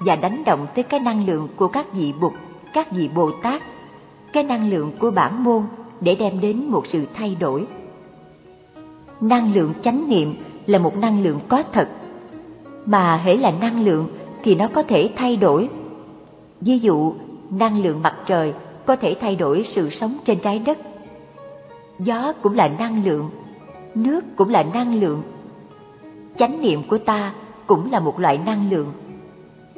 và đánh động tới cái năng lượng của các vị Bụt, các vị Bồ Tát, cái năng lượng của bản môn để đem đến một sự thay đổi. Năng lượng chánh niệm là một năng lượng có thật, mà hễ là năng lượng thì nó có thể thay đổi. Ví dụ, năng lượng mặt trời có thể thay đổi sự sống trên trái đất. Gió cũng là năng lượng, nước cũng là năng lượng. Chánh niệm của ta cũng là một loại năng lượng.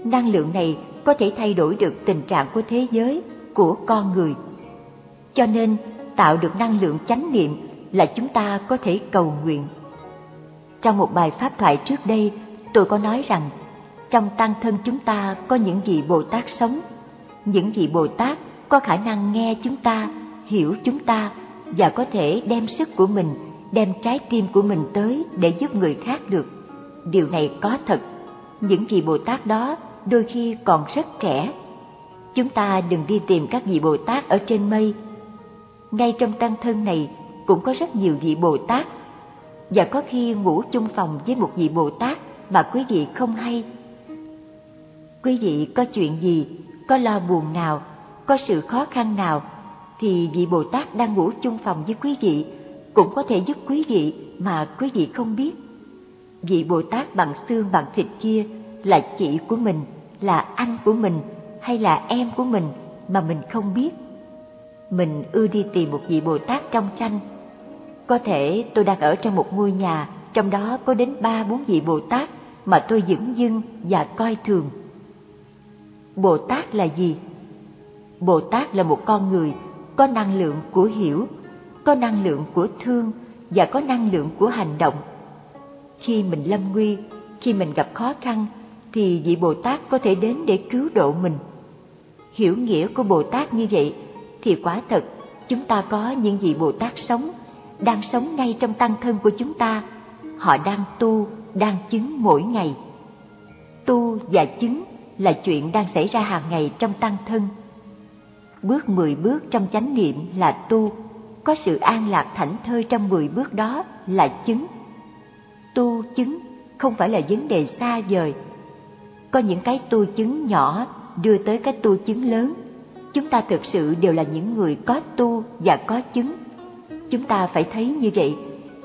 Năng lượng này có thể thay đổi được tình trạng của thế giới, của con người. Cho nên, tạo được năng lượng chánh niệm là chúng ta có thể cầu nguyện. Trong một bài pháp thoại trước đây, tôi có nói rằng trong tăng thân chúng ta có những vị Bồ Tát sống, những vị Bồ Tát có khả năng nghe chúng ta, hiểu chúng ta và có thể đem sức của mình, đem trái tim của mình tới để giúp người khác được. Điều này có thật. Những vị Bồ Tát đó đôi khi còn rất trẻ. Chúng ta đừng đi tìm các vị Bồ Tát ở trên mây. Ngay trong tăng thân này cũng có rất nhiều vị Bồ Tát và có khi ngủ chung phòng với một vị Bồ Tát mà quý vị không hay. Quý vị có chuyện gì, có lo buồn nào, có sự khó khăn nào thì vị Bồ Tát đang ngủ chung phòng với quý vị cũng có thể giúp quý vị mà quý vị không biết. Vị Bồ Tát bằng xương bằng thịt kia là chị của mình, là anh của mình hay là em của mình mà mình không biết. Mình ưa đi tìm một vị Bồ Tát trong tranh. Có thể tôi đang ở trong một ngôi nhà, trong đó có đến ba bốn vị Bồ Tát mà tôi dửng dưng và coi thường. Bồ Tát là gì? Bồ Tát là một con người có năng lượng của hiểu, có năng lượng của thương và có năng lượng của hành động. Khi mình lâm nguy, khi mình gặp khó khăn, thì vị Bồ Tát có thể đến để cứu độ mình. Hiểu nghĩa của Bồ Tát như vậy, thì quả thật chúng ta có những vị Bồ Tát sống, đang sống ngay trong tăng thân của chúng ta. Họ đang tu, đang chứng mỗi ngày. Tu và chứng là chuyện đang xảy ra hàng ngày trong tăng thân. Bước mười bước trong chánh niệm là tu, có sự an lạc thảnh thơi trong mười bước đó là chứng. Tu chứng không phải là vấn đề xa vời. Có những cái tu chứng nhỏ đưa tới cái tu chứng lớn. Chúng ta thực sự đều là những người có tu và có chứng. Chúng ta phải thấy như vậy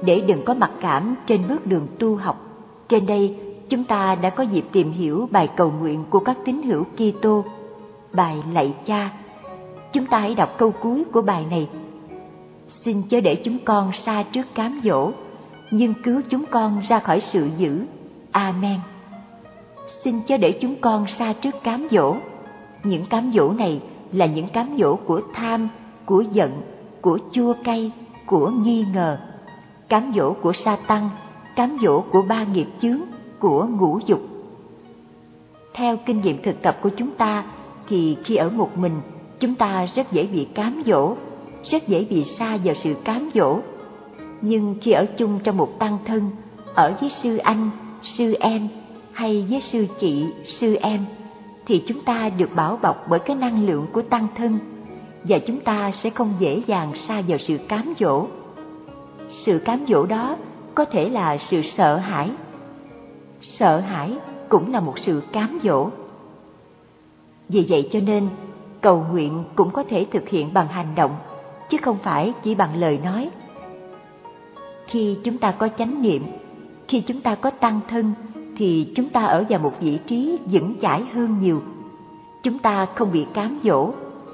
để đừng có mặc cảm trên bước đường tu học. Trên đây, chúng ta đã có dịp tìm hiểu bài cầu nguyện của các tín hữu Kitô, bài lạy cha. Chúng ta hãy đọc câu cuối của bài này. Xin chớ để chúng con xa trước cám dỗ, nhưng cứu chúng con ra khỏi sự dữ. Amen. Xin chớ để chúng con xa trước cám dỗ. Những cám dỗ này là những cám dỗ của tham, của giận, của chua cay, của nghi ngờ, cám dỗ của sa tăng, cám dỗ của ba nghiệp chướng, của ngũ dục. Theo kinh nghiệm thực tập của chúng ta thì khi ở một mình, chúng ta rất dễ bị cám dỗ, rất dễ bị xa vào sự cám dỗ. Nhưng khi ở chung trong một tăng thân, ở với sư anh, sư em hay với sư chị, sư em thì chúng ta được bảo bọc bởi cái năng lượng của tăng thân và chúng ta sẽ không dễ dàng xa vào sự cám dỗ. Sự cám dỗ đó có thể là sự sợ hãi. Sợ hãi cũng là một sự cám dỗ. Vì vậy cho nên, cầu nguyện cũng có thể thực hiện bằng hành động, chứ không phải chỉ bằng lời nói. Khi chúng ta có chánh niệm, khi chúng ta có tăng thân, thì chúng ta ở vào một vị trí vững chãi hơn nhiều. Chúng ta không bị cám dỗ,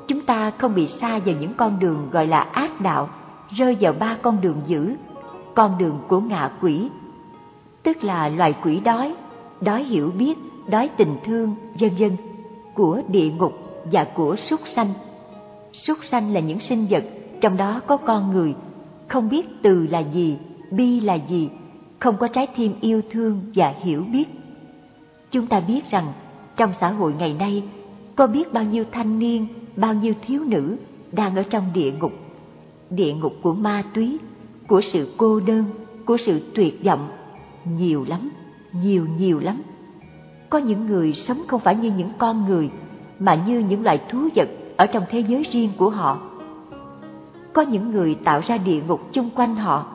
chúng ta không bị xa vào những con đường gọi là ác đạo, rơi vào ba con đường dữ, con đường của ngạ quỷ, tức là loài quỷ đói, đói hiểu biết, đói tình thương, vân vân, của địa ngục và của súc sanh. Súc sanh là những sinh vật, trong đó có con người, không biết từ là gì, bi là gì, không có trái tim yêu thương và hiểu biết. Chúng ta biết rằng trong xã hội ngày nay có biết bao nhiêu thanh niên, bao nhiêu thiếu nữ đang ở trong địa ngục. Địa ngục của ma túy, của sự cô đơn, của sự tuyệt vọng, nhiều lắm, nhiều nhiều lắm. Có những người sống không phải như những con người, mà như những loài thú vật ở trong thế giới riêng của họ. Có những người tạo ra địa ngục chung quanh họ.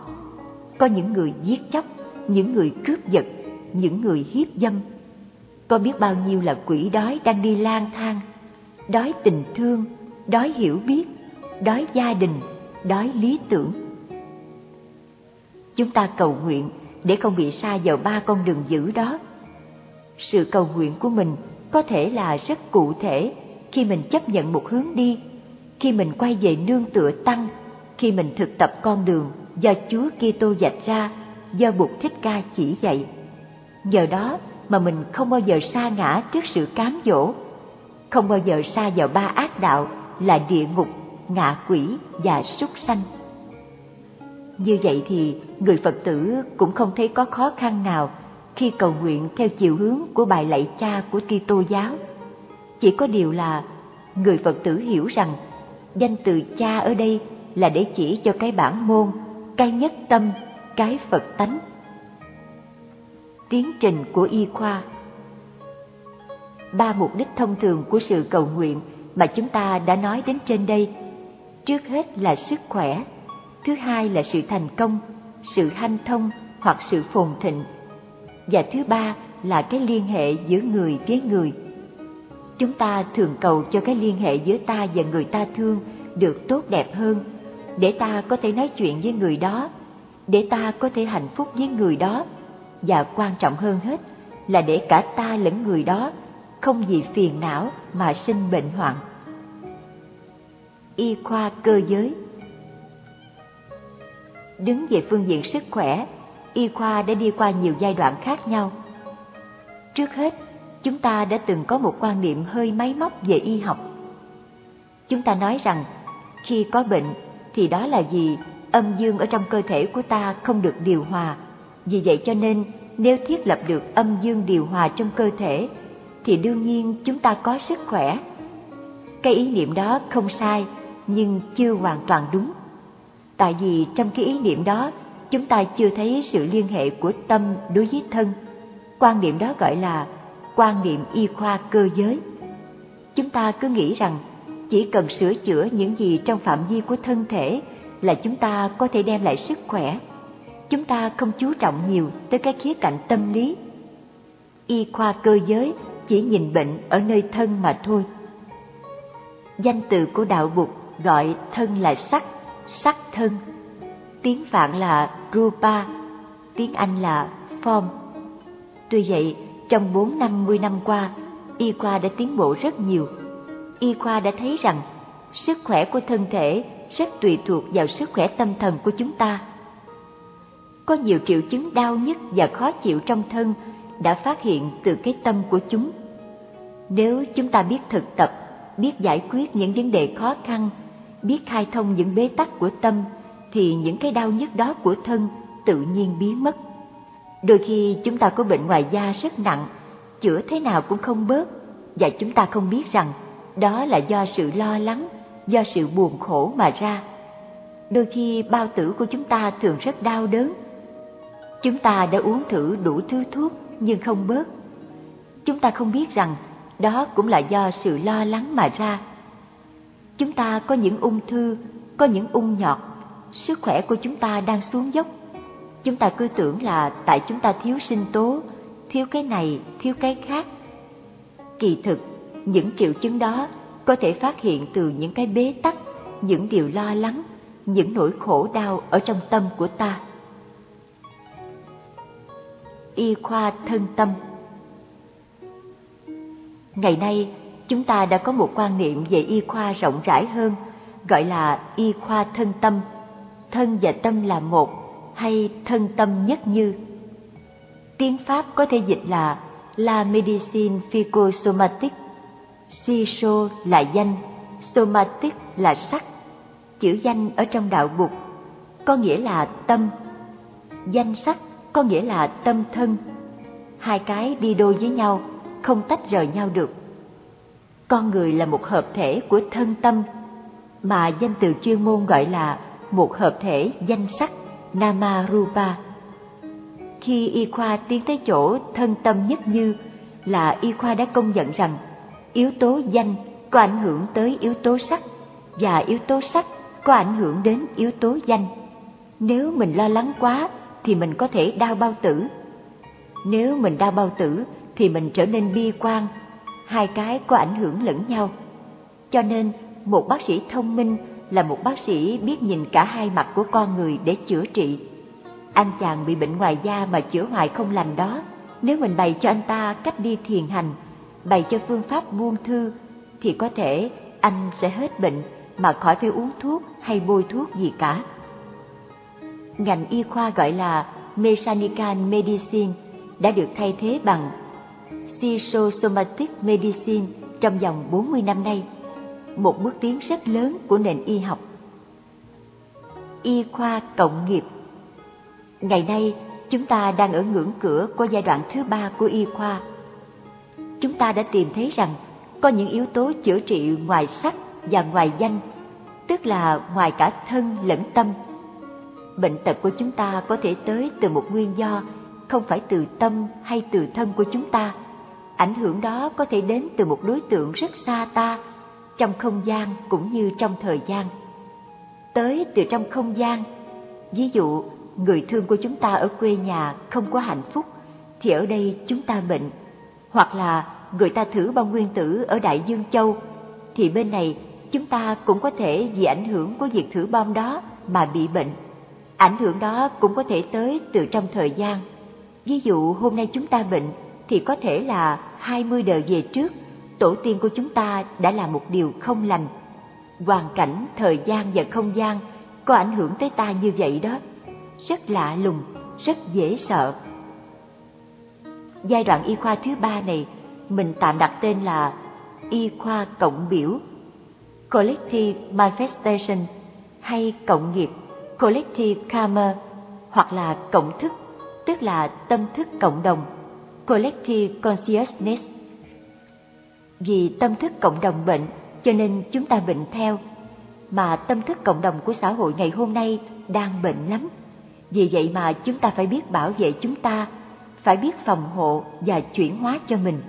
Có những người giết chóc, những người cướp giật, những người hiếp dâm. có biết bao nhiêu là quỷ đói đang đi lang thang, đói tình thương, đói hiểu biết, đói gia đình, đói lý tưởng. Chúng ta cầu nguyện để không bị sa vào ba con đường dữ đó. Sự cầu nguyện của mình có thể là rất cụ thể khi mình chấp nhận một hướng đi, khi mình quay về nương tựa tăng, khi mình thực tập con đường do Chúa Kitô dạch ra, do Bụt Thích Ca chỉ dạy. Nhờ đó mà mình không bao giờ sa ngã trước sự cám dỗ, không bao giờ sa vào ba ác đạo là địa ngục, ngạ quỷ và súc sanh. Như vậy thì người Phật tử cũng không thấy có khó khăn nào khi cầu nguyện theo chiều hướng của bài lạy cha của Kitô giáo. Chỉ có điều là người Phật tử hiểu rằng danh từ cha ở đây là để chỉ cho cái bản môn, cái nhất tâm, cái Phật tánh. Tiến trình của y khoa Ba mục đích thông thường của sự cầu nguyện mà chúng ta đã nói đến trên đây. Trước hết là sức khỏe, thứ hai là sự thành công, sự hanh thông hoặc sự phồn thịnh, và thứ ba là cái liên hệ giữa người với người. Chúng ta thường cầu cho cái liên hệ giữa ta và người ta thương được tốt đẹp hơn, để ta có thể nói chuyện với người đó, để ta có thể hạnh phúc với người đó, và quan trọng hơn hết là để cả ta lẫn người đó không vì phiền não mà sinh bệnh hoạn. Y khoa cơ giới Đứng về phương diện sức khỏe, y khoa đã đi qua nhiều giai đoạn khác nhau. Trước hết, chúng ta đã từng có một quan niệm hơi máy móc về y học. Chúng ta nói rằng khi có bệnh thì đó là vì âm dương ở trong cơ thể của ta không được điều hòa. Vì vậy cho nên, nếu thiết lập được âm dương điều hòa trong cơ thể, thì đương nhiên chúng ta có sức khỏe. Cái ý niệm đó không sai, nhưng chưa hoàn toàn đúng. Tại vì trong cái ý niệm đó, chúng ta chưa thấy sự liên hệ của tâm đối với thân. Quan niệm đó gọi là quan niệm y khoa cơ giới. Chúng ta cứ nghĩ rằng chỉ cần sửa chữa những gì trong phạm vi của thân thể là chúng ta có thể đem lại sức khỏe. Chúng ta không chú trọng nhiều tới cái khía cạnh tâm lý. Y khoa cơ giới chỉ nhìn bệnh ở nơi thân mà thôi. Danh từ của đạo Bụt gọi thân là sắc, sắc thân. Tiếng Phạn là Rupa, tiếng Anh là Form. Tuy vậy, trong bốn năm mươi năm qua, y khoa đã tiến bộ rất nhiều. Y khoa đã thấy rằng sức khỏe của thân thể rất tùy thuộc vào sức khỏe tâm thần của chúng ta. Có nhiều triệu chứng đau nhức và khó chịu trong thân đã phát hiện từ cái tâm của chúng. Nếu chúng ta biết thực tập, biết giải quyết những vấn đề khó khăn, biết khai thông những bế tắc của tâm, thì những cái đau nhức đó của thân tự nhiên biến mất. Đôi khi chúng ta có bệnh ngoài da rất nặng, chữa thế nào cũng không bớt, và chúng ta không biết rằng đó là do sự lo lắng, do sự buồn khổ mà ra. Đôi khi bao tử của chúng ta thường rất đau đớn. Chúng ta đã uống thử đủ thứ thuốc nhưng không bớt. Chúng ta không biết rằng đó cũng là do sự lo lắng mà ra. Chúng ta có những ung thư, có những ung nhọt, sức khỏe của chúng ta đang xuống dốc. Chúng ta cứ tưởng là tại chúng ta thiếu sinh tố, thiếu cái này, thiếu cái khác. Kỳ thực, những triệu chứng đó có thể phát hiện từ những cái bế tắc, những điều lo lắng, những nỗi khổ đau ở trong tâm của ta. Y khoa thân tâm Ngày nay, chúng ta đã có một quan niệm về y khoa rộng rãi hơn, gọi là y khoa thân tâm. Thân và tâm là một, hay thân tâm nhất như. Tiếng Pháp có thể dịch là La Medicine Phycosomatique. Siso là danh, somatic là sắc. Chữ danh ở trong đạo Bụt có nghĩa là tâm. Danh sắc có nghĩa là tâm thân. Hai cái đi đôi với nhau không tách rời nhau được. Con người là một hợp thể của thân tâm, mà danh từ chuyên môn gọi là một hợp thể danh sắc Nama Rupa. Khi y khoa tiến tới chỗ thân tâm nhất như là y khoa đã công nhận rằng yếu tố danh có ảnh hưởng tới yếu tố sắc và yếu tố sắc có ảnh hưởng đến yếu tố danh. Nếu mình lo lắng quá thì mình có thể đau bao tử. Nếu mình đau bao tử thì mình trở nên bi quan, hai cái có ảnh hưởng lẫn nhau. Cho nên, một bác sĩ thông minh là một bác sĩ biết nhìn cả hai mặt của con người để chữa trị. Anh chàng bị bệnh ngoài da mà chữa hoài không lành đó, nếu mình bày cho anh ta cách đi thiền hành, bày cho phương pháp buông thư, thì có thể anh sẽ hết bệnh mà khỏi phải uống thuốc hay bôi thuốc gì cả. Ngành y khoa gọi là Mechanical Medicine đã được thay thế bằng Psychosomatic Medicine trong vòng 40 năm nay, một bước tiến rất lớn của nền y học. Y khoa cộng nghiệp Ngày nay, chúng ta đang ở ngưỡng cửa của giai đoạn thứ ba của y khoa. Chúng ta đã tìm thấy rằng có những yếu tố chữa trị ngoài sắc và ngoài danh, tức là ngoài cả thân lẫn tâm. Bệnh tật của chúng ta có thể tới từ một nguyên do, không phải từ tâm hay từ thân của chúng ta. Ảnh hưởng đó có thể đến từ một đối tượng rất xa ta, trong không gian cũng như trong thời gian. Tới từ trong không gian, ví dụ người thương của chúng ta ở quê nhà không có hạnh phúc, thì ở đây chúng ta bệnh. Hoặc là người ta thử bom nguyên tử ở Đại Dương Châu, thì bên này chúng ta cũng có thể vì ảnh hưởng của việc thử bom đó mà bị bệnh. Ảnh hưởng đó cũng có thể tới từ trong thời gian. Ví dụ hôm nay chúng ta bệnh thì có thể là 20 đời về trước, tổ tiên của chúng ta đã làm một điều không lành. Hoàn cảnh, thời gian và không gian có ảnh hưởng tới ta như vậy đó. Rất lạ lùng, rất dễ sợ. Giai đoạn y khoa thứ ba này, mình tạm đặt tên là y khoa cộng biểu, collective manifestation, hay cộng nghiệp, collective karma, hoặc là cộng thức, tức là tâm thức cộng đồng, collective consciousness. Vì tâm thức cộng đồng bệnh, cho nên chúng ta bệnh theo, mà tâm thức cộng đồng của xã hội ngày hôm nay đang bệnh lắm. Vì vậy mà chúng ta phải biết bảo vệ chúng ta phải biết phòng hộ và chuyển hóa cho mình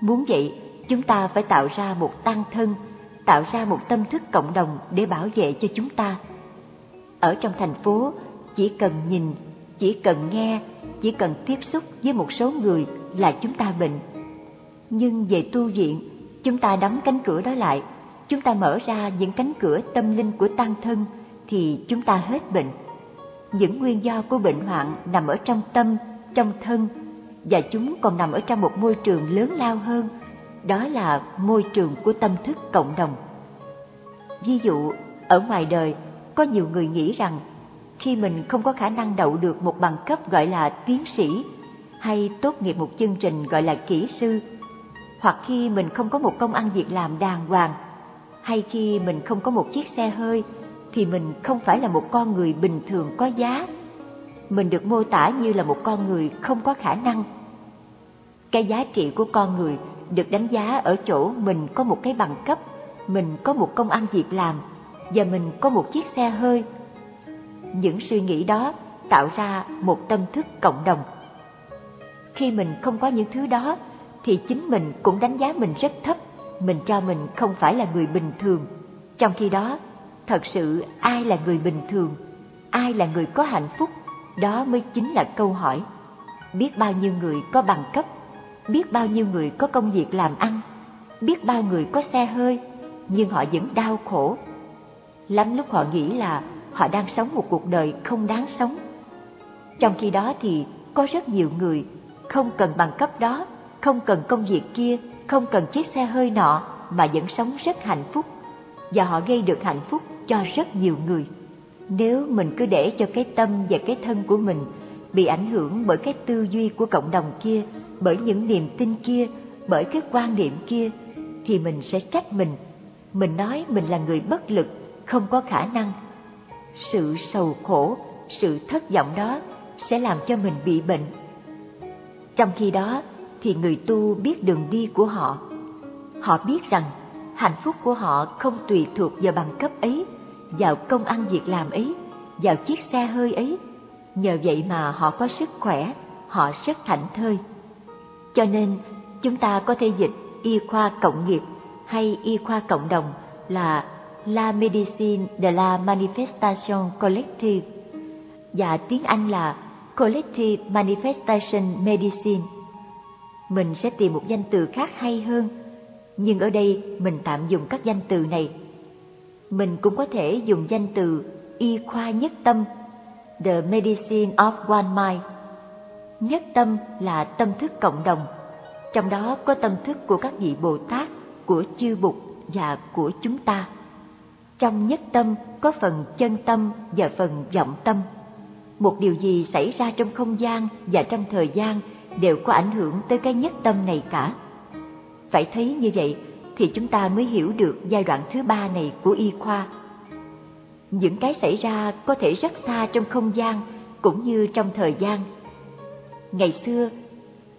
Muốn vậy, chúng ta phải tạo ra một tăng thân, tạo ra một tâm thức cộng đồng để bảo vệ cho chúng ta. Ở trong thành phố, chỉ cần nhìn, chỉ cần nghe, chỉ cần tiếp xúc với một số người là chúng ta bệnh. Nhưng về tu viện, chúng ta đóng cánh cửa đó lại, chúng ta mở ra những cánh cửa tâm linh của tăng thân thì chúng ta hết bệnh. Những nguyên do của bệnh hoạn nằm ở trong tâm, trong thân và chúng còn nằm ở trong một môi trường lớn lao hơn, đó là môi trường của tâm thức cộng đồng. Ví dụ, ở ngoài đời, có nhiều người nghĩ rằng khi mình không có khả năng đậu được một bằng cấp gọi là tiến sĩ hay tốt nghiệp một chương trình gọi là kỹ sư, hoặc khi mình không có một công ăn việc làm đàng hoàng, hay khi mình không có một chiếc xe hơi thì mình không phải là một con người bình thường có giá mình được mô tả như là một con người không có khả năng. Cái giá trị của con người được đánh giá ở chỗ mình có một cái bằng cấp, mình có một công ăn việc làm và mình có một chiếc xe hơi. Những suy nghĩ đó tạo ra một tâm thức cộng đồng. Khi mình không có những thứ đó thì chính mình cũng đánh giá mình rất thấp, mình cho mình không phải là người bình thường. Trong khi đó, thật sự ai là người bình thường, ai là người có hạnh phúc đó mới chính là câu hỏi. Biết bao nhiêu người có bằng cấp, biết bao nhiêu người có công việc làm ăn, biết bao người có xe hơi, nhưng họ vẫn đau khổ. Lắm lúc họ nghĩ là họ đang sống một cuộc đời không đáng sống. Trong khi đó thì có rất nhiều người không cần bằng cấp đó, không cần công việc kia, không cần chiếc xe hơi nọ mà vẫn sống rất hạnh phúc. Và họ gây được hạnh phúc cho rất nhiều người. Nếu mình cứ để cho cái tâm và cái thân của mình bị ảnh hưởng bởi cái tư duy của cộng đồng kia, bởi những niềm tin kia, bởi cái quan niệm kia, thì mình sẽ trách mình. Mình nói mình là người bất lực, không có khả năng. Sự sầu khổ, sự thất vọng đó sẽ làm cho mình bị bệnh. Trong khi đó thì người tu biết đường đi của họ. Họ biết rằng hạnh phúc của họ không tùy thuộc vào bằng cấp ấy vào công ăn việc làm ấy, vào chiếc xe hơi ấy. Nhờ vậy mà họ có sức khỏe, họ rất thảnh thơi. Cho nên, chúng ta có thể dịch y khoa cộng nghiệp hay y khoa cộng đồng là La Medicine de la Manifestation Collective và tiếng Anh là Collective Manifestation Medicine. Mình sẽ tìm một danh từ khác hay hơn, nhưng ở đây mình tạm dùng các danh từ này. Mình cũng có thể dùng danh từ y khoa nhất tâm, the medicine of one mind. Nhất tâm là tâm thức cộng đồng, trong đó có tâm thức của các vị Bồ Tát, của chư Bụt và của chúng ta. Trong nhất tâm có phần chân tâm và phần vọng tâm. Một điều gì xảy ra trong không gian và trong thời gian đều có ảnh hưởng tới cái nhất tâm này cả. Phải thấy như vậy thì chúng ta mới hiểu được giai đoạn thứ ba này của y khoa. Những cái xảy ra có thể rất xa trong không gian cũng như trong thời gian. Ngày xưa,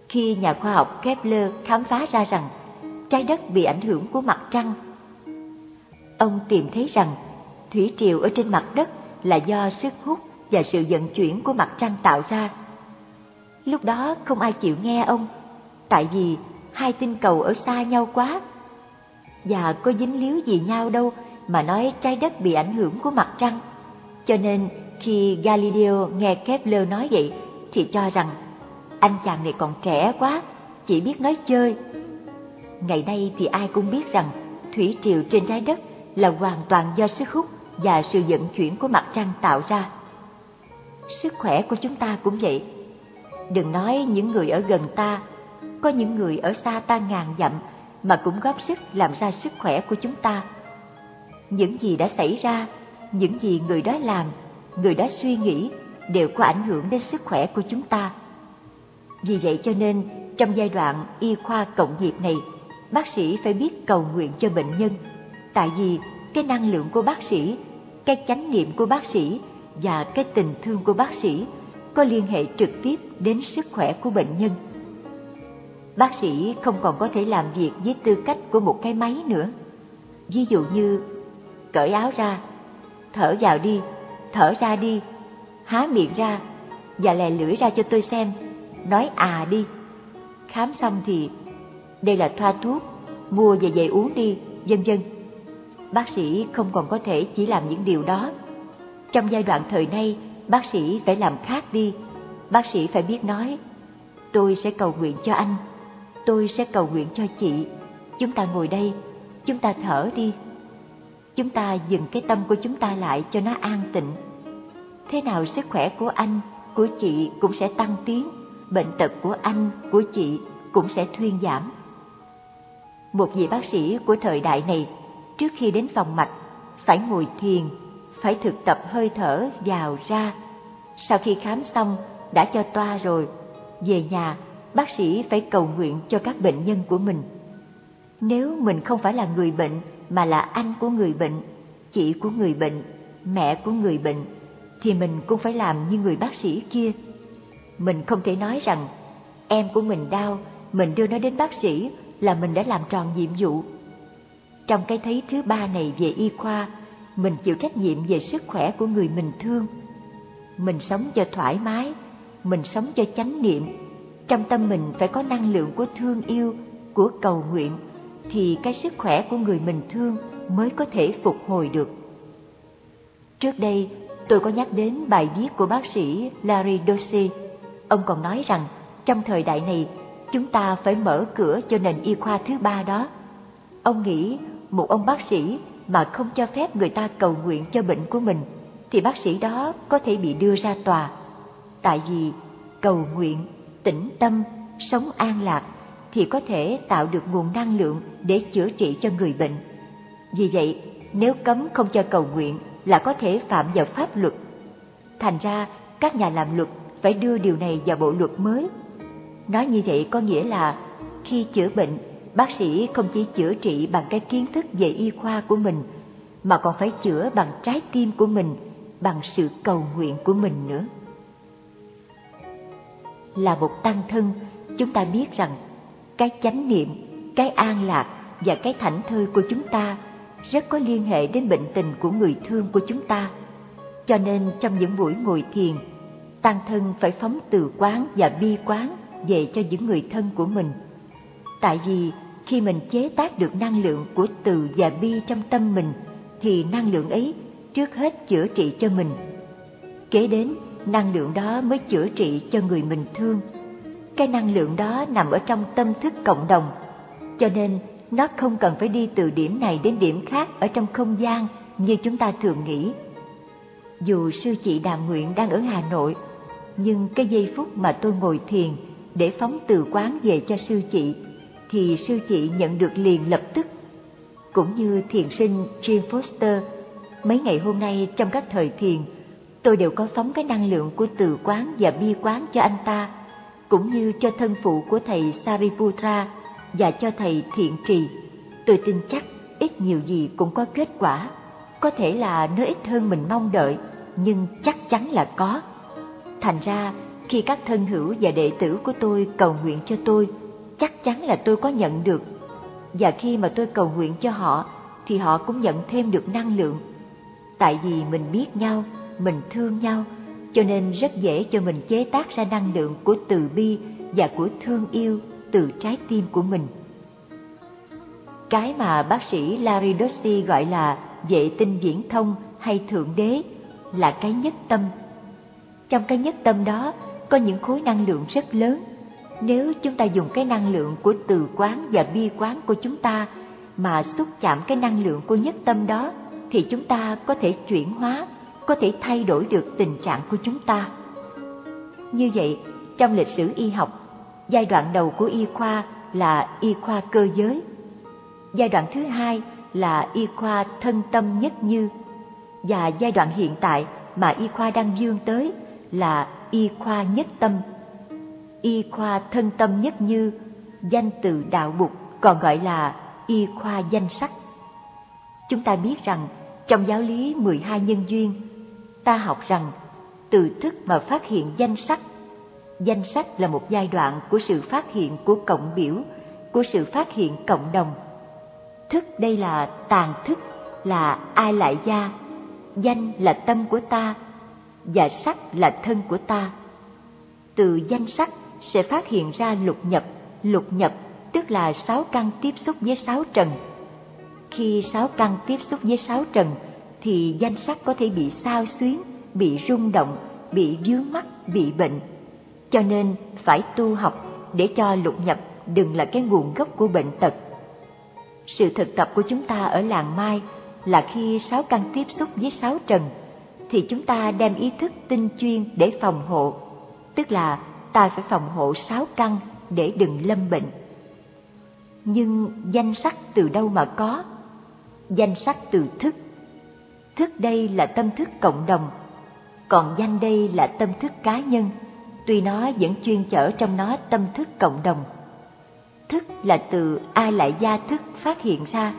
khi nhà khoa học Kepler khám phá ra rằng trái đất bị ảnh hưởng của mặt trăng, ông tìm thấy rằng thủy triều ở trên mặt đất là do sức hút và sự vận chuyển của mặt trăng tạo ra. Lúc đó không ai chịu nghe ông, tại vì hai tinh cầu ở xa nhau quá. Và có dính líu gì nhau đâu mà nói trái đất bị ảnh hưởng của mặt trăng. Cho nên khi Galileo nghe Kepler nói vậy thì cho rằng anh chàng này còn trẻ quá, chỉ biết nói chơi. Ngày nay thì ai cũng biết rằng thủy triều trên trái đất là hoàn toàn do sức hút và sự vận chuyển của mặt trăng tạo ra. Sức khỏe của chúng ta cũng vậy. Đừng nói những người ở gần ta, có những người ở xa ta ngàn dặm mà cũng góp sức làm ra sức khỏe của chúng ta. Những gì đã xảy ra, những gì người đó làm, người đó suy nghĩ đều có ảnh hưởng đến sức khỏe của chúng ta. Vì vậy cho nên, trong giai đoạn y khoa cộng nghiệp này, bác sĩ phải biết cầu nguyện cho bệnh nhân. Tại vì cái năng lượng của bác sĩ, cái chánh niệm của bác sĩ và cái tình thương của bác sĩ có liên hệ trực tiếp đến sức khỏe của bệnh nhân. Bác sĩ không còn có thể làm việc với tư cách của một cái máy nữa. Ví dụ như cởi áo ra, thở vào đi, thở ra đi, há miệng ra và lè lưỡi ra cho tôi xem, nói à đi. Khám xong thì đây là thoa thuốc, mua về về uống đi, vân vân. Bác sĩ không còn có thể chỉ làm những điều đó. Trong giai đoạn thời nay, bác sĩ phải làm khác đi. Bác sĩ phải biết nói, tôi sẽ cầu nguyện cho anh, tôi sẽ cầu nguyện cho chị. Chúng ta ngồi đây, chúng ta thở đi. Chúng ta dừng cái tâm của chúng ta lại cho nó an tịnh. Thế nào sức khỏe của anh, của chị cũng sẽ tăng tiến, bệnh tật của anh, của chị cũng sẽ thuyên giảm. Một vị bác sĩ của thời đại này, trước khi đến phòng mạch, phải ngồi thiền, phải thực tập hơi thở vào ra. Sau khi khám xong, đã cho toa rồi, về nhà, bác sĩ phải cầu nguyện cho các bệnh nhân của mình. Nếu mình không phải là người bệnh mà là anh của người bệnh, chị của người bệnh, mẹ của người bệnh, thì mình cũng phải làm như người bác sĩ kia. Mình không thể nói rằng em của mình đau, mình đưa nó đến bác sĩ là mình đã làm tròn nhiệm vụ. Trong cái thấy thứ ba này về y khoa, mình chịu trách nhiệm về sức khỏe của người mình thương. Mình sống cho thoải mái, mình sống cho chánh niệm. Trong tâm mình phải có năng lượng của thương yêu, của cầu nguyện, thì cái sức khỏe của người mình thương mới có thể phục hồi được. Trước đây, tôi có nhắc đến bài viết của bác sĩ Larry Dossey. Ông còn nói rằng, trong thời đại này, chúng ta phải mở cửa cho nền y khoa thứ ba đó. Ông nghĩ một ông bác sĩ mà không cho phép người ta cầu nguyện cho bệnh của mình, thì bác sĩ đó có thể bị đưa ra tòa. Tại vì cầu nguyện, tĩnh tâm, sống an lạc thì có thể tạo được nguồn năng lượng để chữa trị cho người bệnh. Vì vậy, nếu cấm không cho cầu nguyện là có thể phạm vào pháp luật. Thành ra, các nhà làm luật phải đưa điều này vào bộ luật mới. Nói như vậy có nghĩa là khi chữa bệnh, bác sĩ không chỉ chữa trị bằng cái kiến thức về y khoa của mình, mà còn phải chữa bằng trái tim của mình, bằng sự cầu nguyện của mình nữa. Là một tăng thân, chúng ta biết rằng cái chánh niệm, cái an lạc và cái thảnh thơi của chúng ta rất có liên hệ đến bệnh tình của người thương của chúng ta. Cho nên trong những buổi ngồi thiền, tăng thân phải phóng từ quán và bi quán về cho những người thân của mình. Tại vì khi mình chế tác được năng lượng của từ và bi trong tâm mình, thì năng lượng ấy trước hết chữa trị cho mình. Kế đến, năng lượng đó mới chữa trị cho người mình thương. cái năng lượng đó nằm ở trong tâm thức cộng đồng, cho nên nó không cần phải đi từ điểm này đến điểm khác ở trong không gian như chúng ta thường nghĩ. Dù sư chị Đàm Nguyện đang ở Hà Nội, nhưng cái giây phút mà tôi ngồi thiền để phóng từ quán về cho sư chị, thì sư chị nhận được liền lập tức. Cũng như thiền sinh Jim Foster, mấy ngày hôm nay trong các thời thiền, tôi đều có phóng cái năng lượng của từ quán và bi quán cho anh ta, cũng như cho thân phụ của thầy Sariputra và cho thầy thiện trì. Tôi tin chắc ít nhiều gì cũng có kết quả, có thể là nó ít hơn mình mong đợi, nhưng chắc chắn là có. Thành ra, khi các thân hữu và đệ tử của tôi cầu nguyện cho tôi, chắc chắn là tôi có nhận được. Và khi mà tôi cầu nguyện cho họ, thì họ cũng nhận thêm được năng lượng. Tại vì mình biết nhau, mình thương nhau, cho nên rất dễ cho mình chế tác ra năng lượng của từ bi và của thương yêu từ trái tim của mình. Cái mà bác sĩ Larry Dossey gọi là vệ tinh viễn thông hay thượng đế là cái nhất tâm. Trong cái nhất tâm đó có những khối năng lượng rất lớn. Nếu chúng ta dùng cái năng lượng của từ quán và bi quán của chúng ta mà xúc chạm cái năng lượng của nhất tâm đó thì chúng ta có thể chuyển hóa, có thể thay đổi được tình trạng của chúng ta. Như vậy, trong lịch sử y học, giai đoạn đầu của y khoa là y khoa cơ giới. Giai đoạn thứ hai là y khoa thân tâm nhất như và giai đoạn hiện tại mà y khoa đang dương tới là y khoa nhất tâm. Y khoa thân tâm nhất như, danh từ đạo bục còn gọi là y khoa danh sắc. Chúng ta biết rằng trong giáo lý 12 nhân duyên, ta học rằng từ thức mà phát hiện danh sắc. Danh sắc là một giai đoạn của sự phát hiện của cộng biểu, của sự phát hiện cộng đồng. Thức đây là tàn thức, là ai lại gia, danh là tâm của ta, và sắc là thân của ta. Từ danh sắc sẽ phát hiện ra lục nhập, lục nhập tức là sáu căn tiếp xúc với sáu trần. Khi sáu căn tiếp xúc với sáu trần thì danh sắc có thể bị sao xuyến, bị rung động, bị dướng mắt, bị bệnh. Cho nên phải tu học để cho lục nhập đừng là cái nguồn gốc của bệnh tật. Sự thực tập của chúng ta ở làng Mai là khi sáu căn tiếp xúc với sáu trần thì chúng ta đem ý thức tinh chuyên để phòng hộ, tức là ta phải phòng hộ sáu căn để đừng lâm bệnh. Nhưng danh sắc từ đâu mà có? Danh sắc từ thức. Thức đây là tâm thức cộng đồng, còn danh đây là tâm thức cá nhân, tuy nó vẫn chuyên chở trong nó tâm thức cộng đồng. Thức là từ ai lại gia thức phát hiện ra.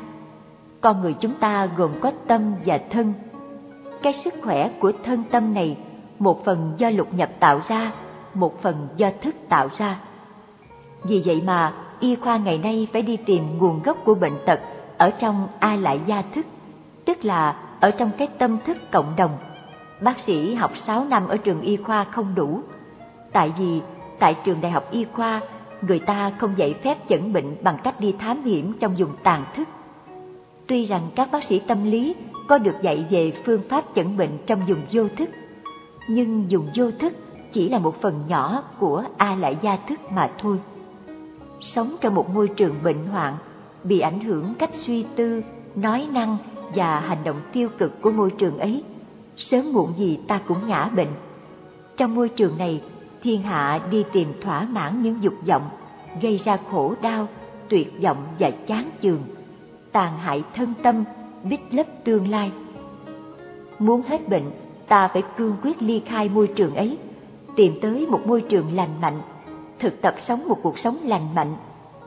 Con người chúng ta gồm có tâm và thân cái sức khỏe của thân tâm này một phần do lục nhập tạo ra, một phần do thức tạo ra. Vì vậy mà y khoa ngày nay phải đi tìm nguồn gốc của bệnh tật ở trong a lại gia thức, tức là ở trong cái tâm thức cộng đồng. Bác sĩ học 6 năm ở trường y khoa không đủ, tại vì tại trường đại học y khoa người ta không dạy phép chẩn bệnh bằng cách đi thám hiểm trong vùng tàn thức. Tuy rằng các bác sĩ tâm lý có được dạy về phương pháp chẩn bệnh trong dùng vô thức. Nhưng dùng vô thức chỉ là một phần nhỏ của A lại gia thức mà thôi. Sống trong một môi trường bệnh hoạn, bị ảnh hưởng cách suy tư, nói năng và hành động tiêu cực của môi trường ấy, sớm muộn gì ta cũng ngã bệnh. Trong môi trường này, thiên hạ đi tìm thỏa mãn những dục vọng, gây ra khổ đau, tuyệt vọng và chán chường, tàn hại thân tâm bít lấp tương lai. Muốn hết bệnh, ta phải cương quyết ly khai môi trường ấy, tìm tới một môi trường lành mạnh, thực tập sống một cuộc sống lành mạnh,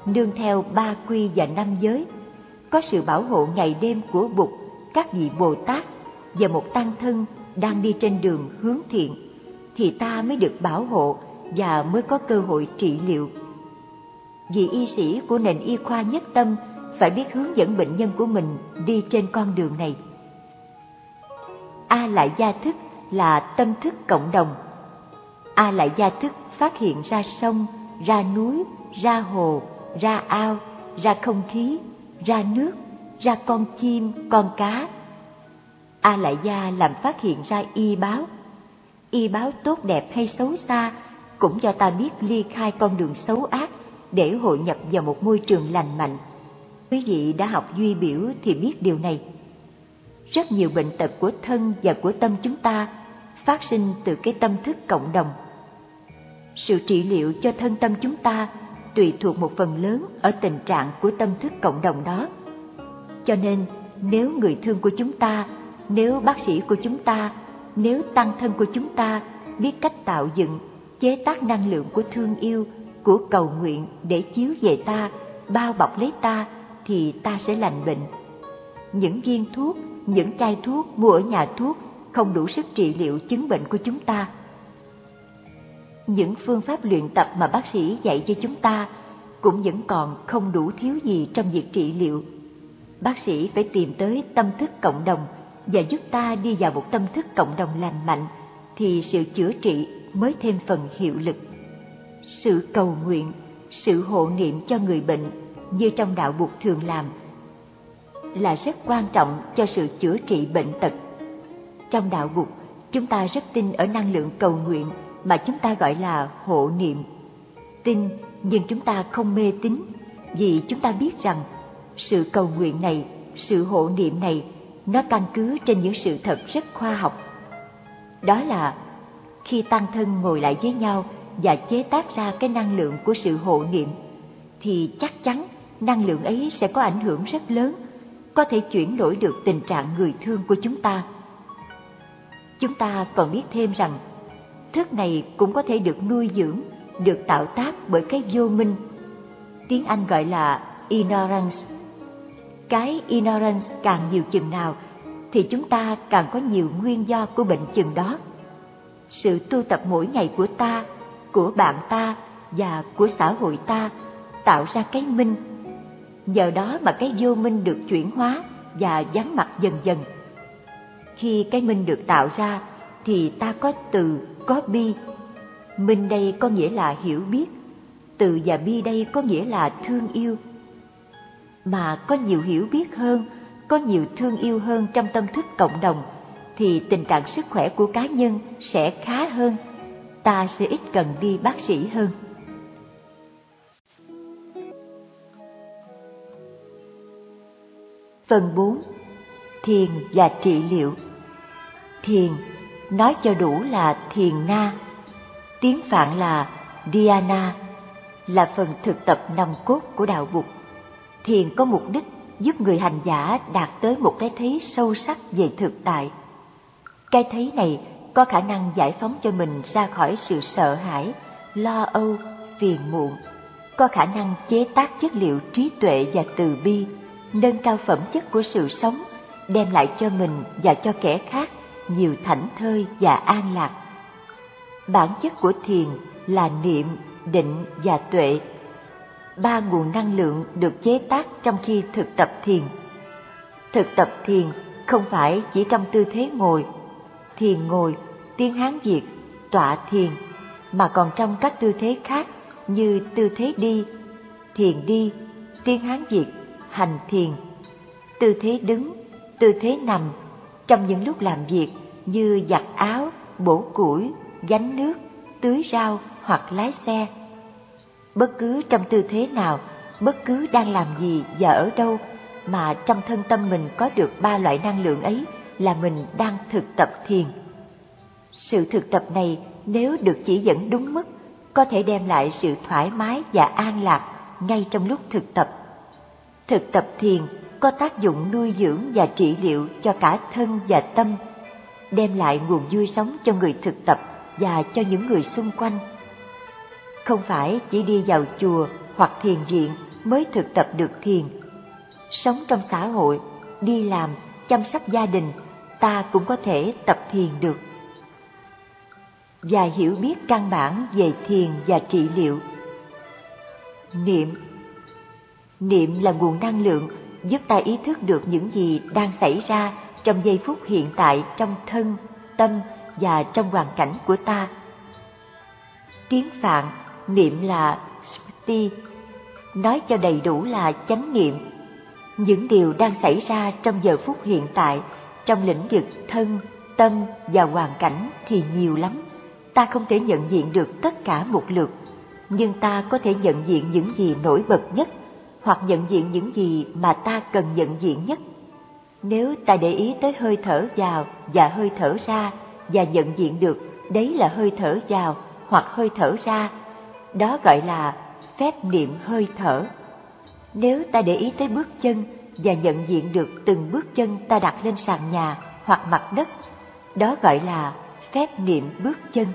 nương theo ba quy và năm giới, có sự bảo hộ ngày đêm của Bụt, các vị Bồ Tát và một tăng thân đang đi trên đường hướng thiện, thì ta mới được bảo hộ và mới có cơ hội trị liệu. Vì y sĩ của nền y khoa nhất tâm phải biết hướng dẫn bệnh nhân của mình đi trên con đường này. A lại gia thức là tâm thức cộng đồng. A lại gia thức phát hiện ra sông, ra núi, ra hồ, ra ao, ra không khí, ra nước, ra con chim, con cá. A lại gia làm phát hiện ra y báo. Y báo tốt đẹp hay xấu xa cũng cho ta biết ly khai con đường xấu ác để hội nhập vào một môi trường lành mạnh. Quý vị đã học duy biểu thì biết điều này. Rất nhiều bệnh tật của thân và của tâm chúng ta phát sinh từ cái tâm thức cộng đồng. Sự trị liệu cho thân tâm chúng ta tùy thuộc một phần lớn ở tình trạng của tâm thức cộng đồng đó. Cho nên, nếu người thương của chúng ta, nếu bác sĩ của chúng ta, nếu tăng thân của chúng ta biết cách tạo dựng, chế tác năng lượng của thương yêu, của cầu nguyện để chiếu về ta, bao bọc lấy ta, thì ta sẽ lành bệnh. Những viên thuốc, những chai thuốc mua ở nhà thuốc không đủ sức trị liệu chứng bệnh của chúng ta. Những phương pháp luyện tập mà bác sĩ dạy cho chúng ta cũng vẫn còn không đủ thiếu gì trong việc trị liệu. Bác sĩ phải tìm tới tâm thức cộng đồng và giúp ta đi vào một tâm thức cộng đồng lành mạnh thì sự chữa trị mới thêm phần hiệu lực. Sự cầu nguyện, sự hộ niệm cho người bệnh như trong đạo buộc thường làm là rất quan trọng cho sự chữa trị bệnh tật. Trong đạo buộc, chúng ta rất tin ở năng lượng cầu nguyện mà chúng ta gọi là hộ niệm. Tin nhưng chúng ta không mê tín vì chúng ta biết rằng sự cầu nguyện này, sự hộ niệm này nó căn cứ trên những sự thật rất khoa học. Đó là khi tăng thân ngồi lại với nhau và chế tác ra cái năng lượng của sự hộ niệm thì chắc chắn năng lượng ấy sẽ có ảnh hưởng rất lớn, có thể chuyển đổi được tình trạng người thương của chúng ta. Chúng ta còn biết thêm rằng thức này cũng có thể được nuôi dưỡng, được tạo tác bởi cái vô minh. Tiếng Anh gọi là ignorance. Cái ignorance càng nhiều chừng nào thì chúng ta càng có nhiều nguyên do của bệnh chừng đó. Sự tu tập mỗi ngày của ta, của bạn ta và của xã hội ta tạo ra cái minh. Nhờ đó mà cái vô minh được chuyển hóa và vắng mặt dần dần. Khi cái minh được tạo ra thì ta có từ, có bi. Minh đây có nghĩa là hiểu biết, từ và bi đây có nghĩa là thương yêu. Mà có nhiều hiểu biết hơn, có nhiều thương yêu hơn trong tâm thức cộng đồng, thì tình trạng sức khỏe của cá nhân sẽ khá hơn, ta sẽ ít cần đi bác sĩ hơn. Phần 4. Thiền và trị liệu Thiền, nói cho đủ là thiền na, tiếng Phạn là Dhyana, là phần thực tập nòng cốt của đạo Bụt. Thiền có mục đích giúp người hành giả đạt tới một cái thấy sâu sắc về thực tại. Cái thấy này có khả năng giải phóng cho mình ra khỏi sự sợ hãi, lo âu, phiền muộn, có khả năng chế tác chất liệu trí tuệ và từ bi, nâng cao phẩm chất của sự sống, đem lại cho mình và cho kẻ khác nhiều thảnh thơi và an lạc. Bản chất của thiền là niệm, định và tuệ. Ba nguồn năng lượng được chế tác trong khi thực tập thiền. Thực tập thiền không phải chỉ trong tư thế ngồi, thiền ngồi, tiếng Hán Việt, tọa thiền, mà còn trong các tư thế khác như tư thế đi, thiền đi, tiếng Hán Việt, hành thiền, tư thế đứng, tư thế nằm, trong những lúc làm việc như giặt áo, bổ củi, gánh nước, tưới rau hoặc lái xe. Bất cứ trong tư thế nào, bất cứ đang làm gì và ở đâu mà trong thân tâm mình có được ba loại năng lượng ấy là mình đang thực tập thiền. Sự thực tập này nếu được chỉ dẫn đúng mức, có thể đem lại sự thoải mái và an lạc ngay trong lúc thực tập. Thực tập thiền có tác dụng nuôi dưỡng và trị liệu cho cả thân và tâm, đem lại nguồn vui sống cho người thực tập và cho những người xung quanh. Không phải chỉ đi vào chùa hoặc thiền viện mới thực tập được thiền. Sống trong xã hội, đi làm, chăm sóc gia đình, ta cũng có thể tập thiền được. Và hiểu biết căn bản về thiền và trị liệu. Niệm Niệm là nguồn năng lượng giúp ta ý thức được những gì đang xảy ra trong giây phút hiện tại trong thân, tâm và trong hoàn cảnh của ta. Tiếng Phạn niệm là Smriti, nói cho đầy đủ là chánh niệm. Những điều đang xảy ra trong giờ phút hiện tại trong lĩnh vực thân, tâm và hoàn cảnh thì nhiều lắm, ta không thể nhận diện được tất cả một lượt, nhưng ta có thể nhận diện những gì nổi bật nhất, hoặc nhận diện những gì mà ta cần nhận diện nhất. Nếu ta để ý tới hơi thở vào và hơi thở ra và nhận diện được đấy là hơi thở vào hoặc hơi thở ra, đó gọi là phép niệm hơi thở. Nếu ta để ý tới bước chân và nhận diện được từng bước chân ta đặt lên sàn nhà hoặc mặt đất, đó gọi là phép niệm bước chân.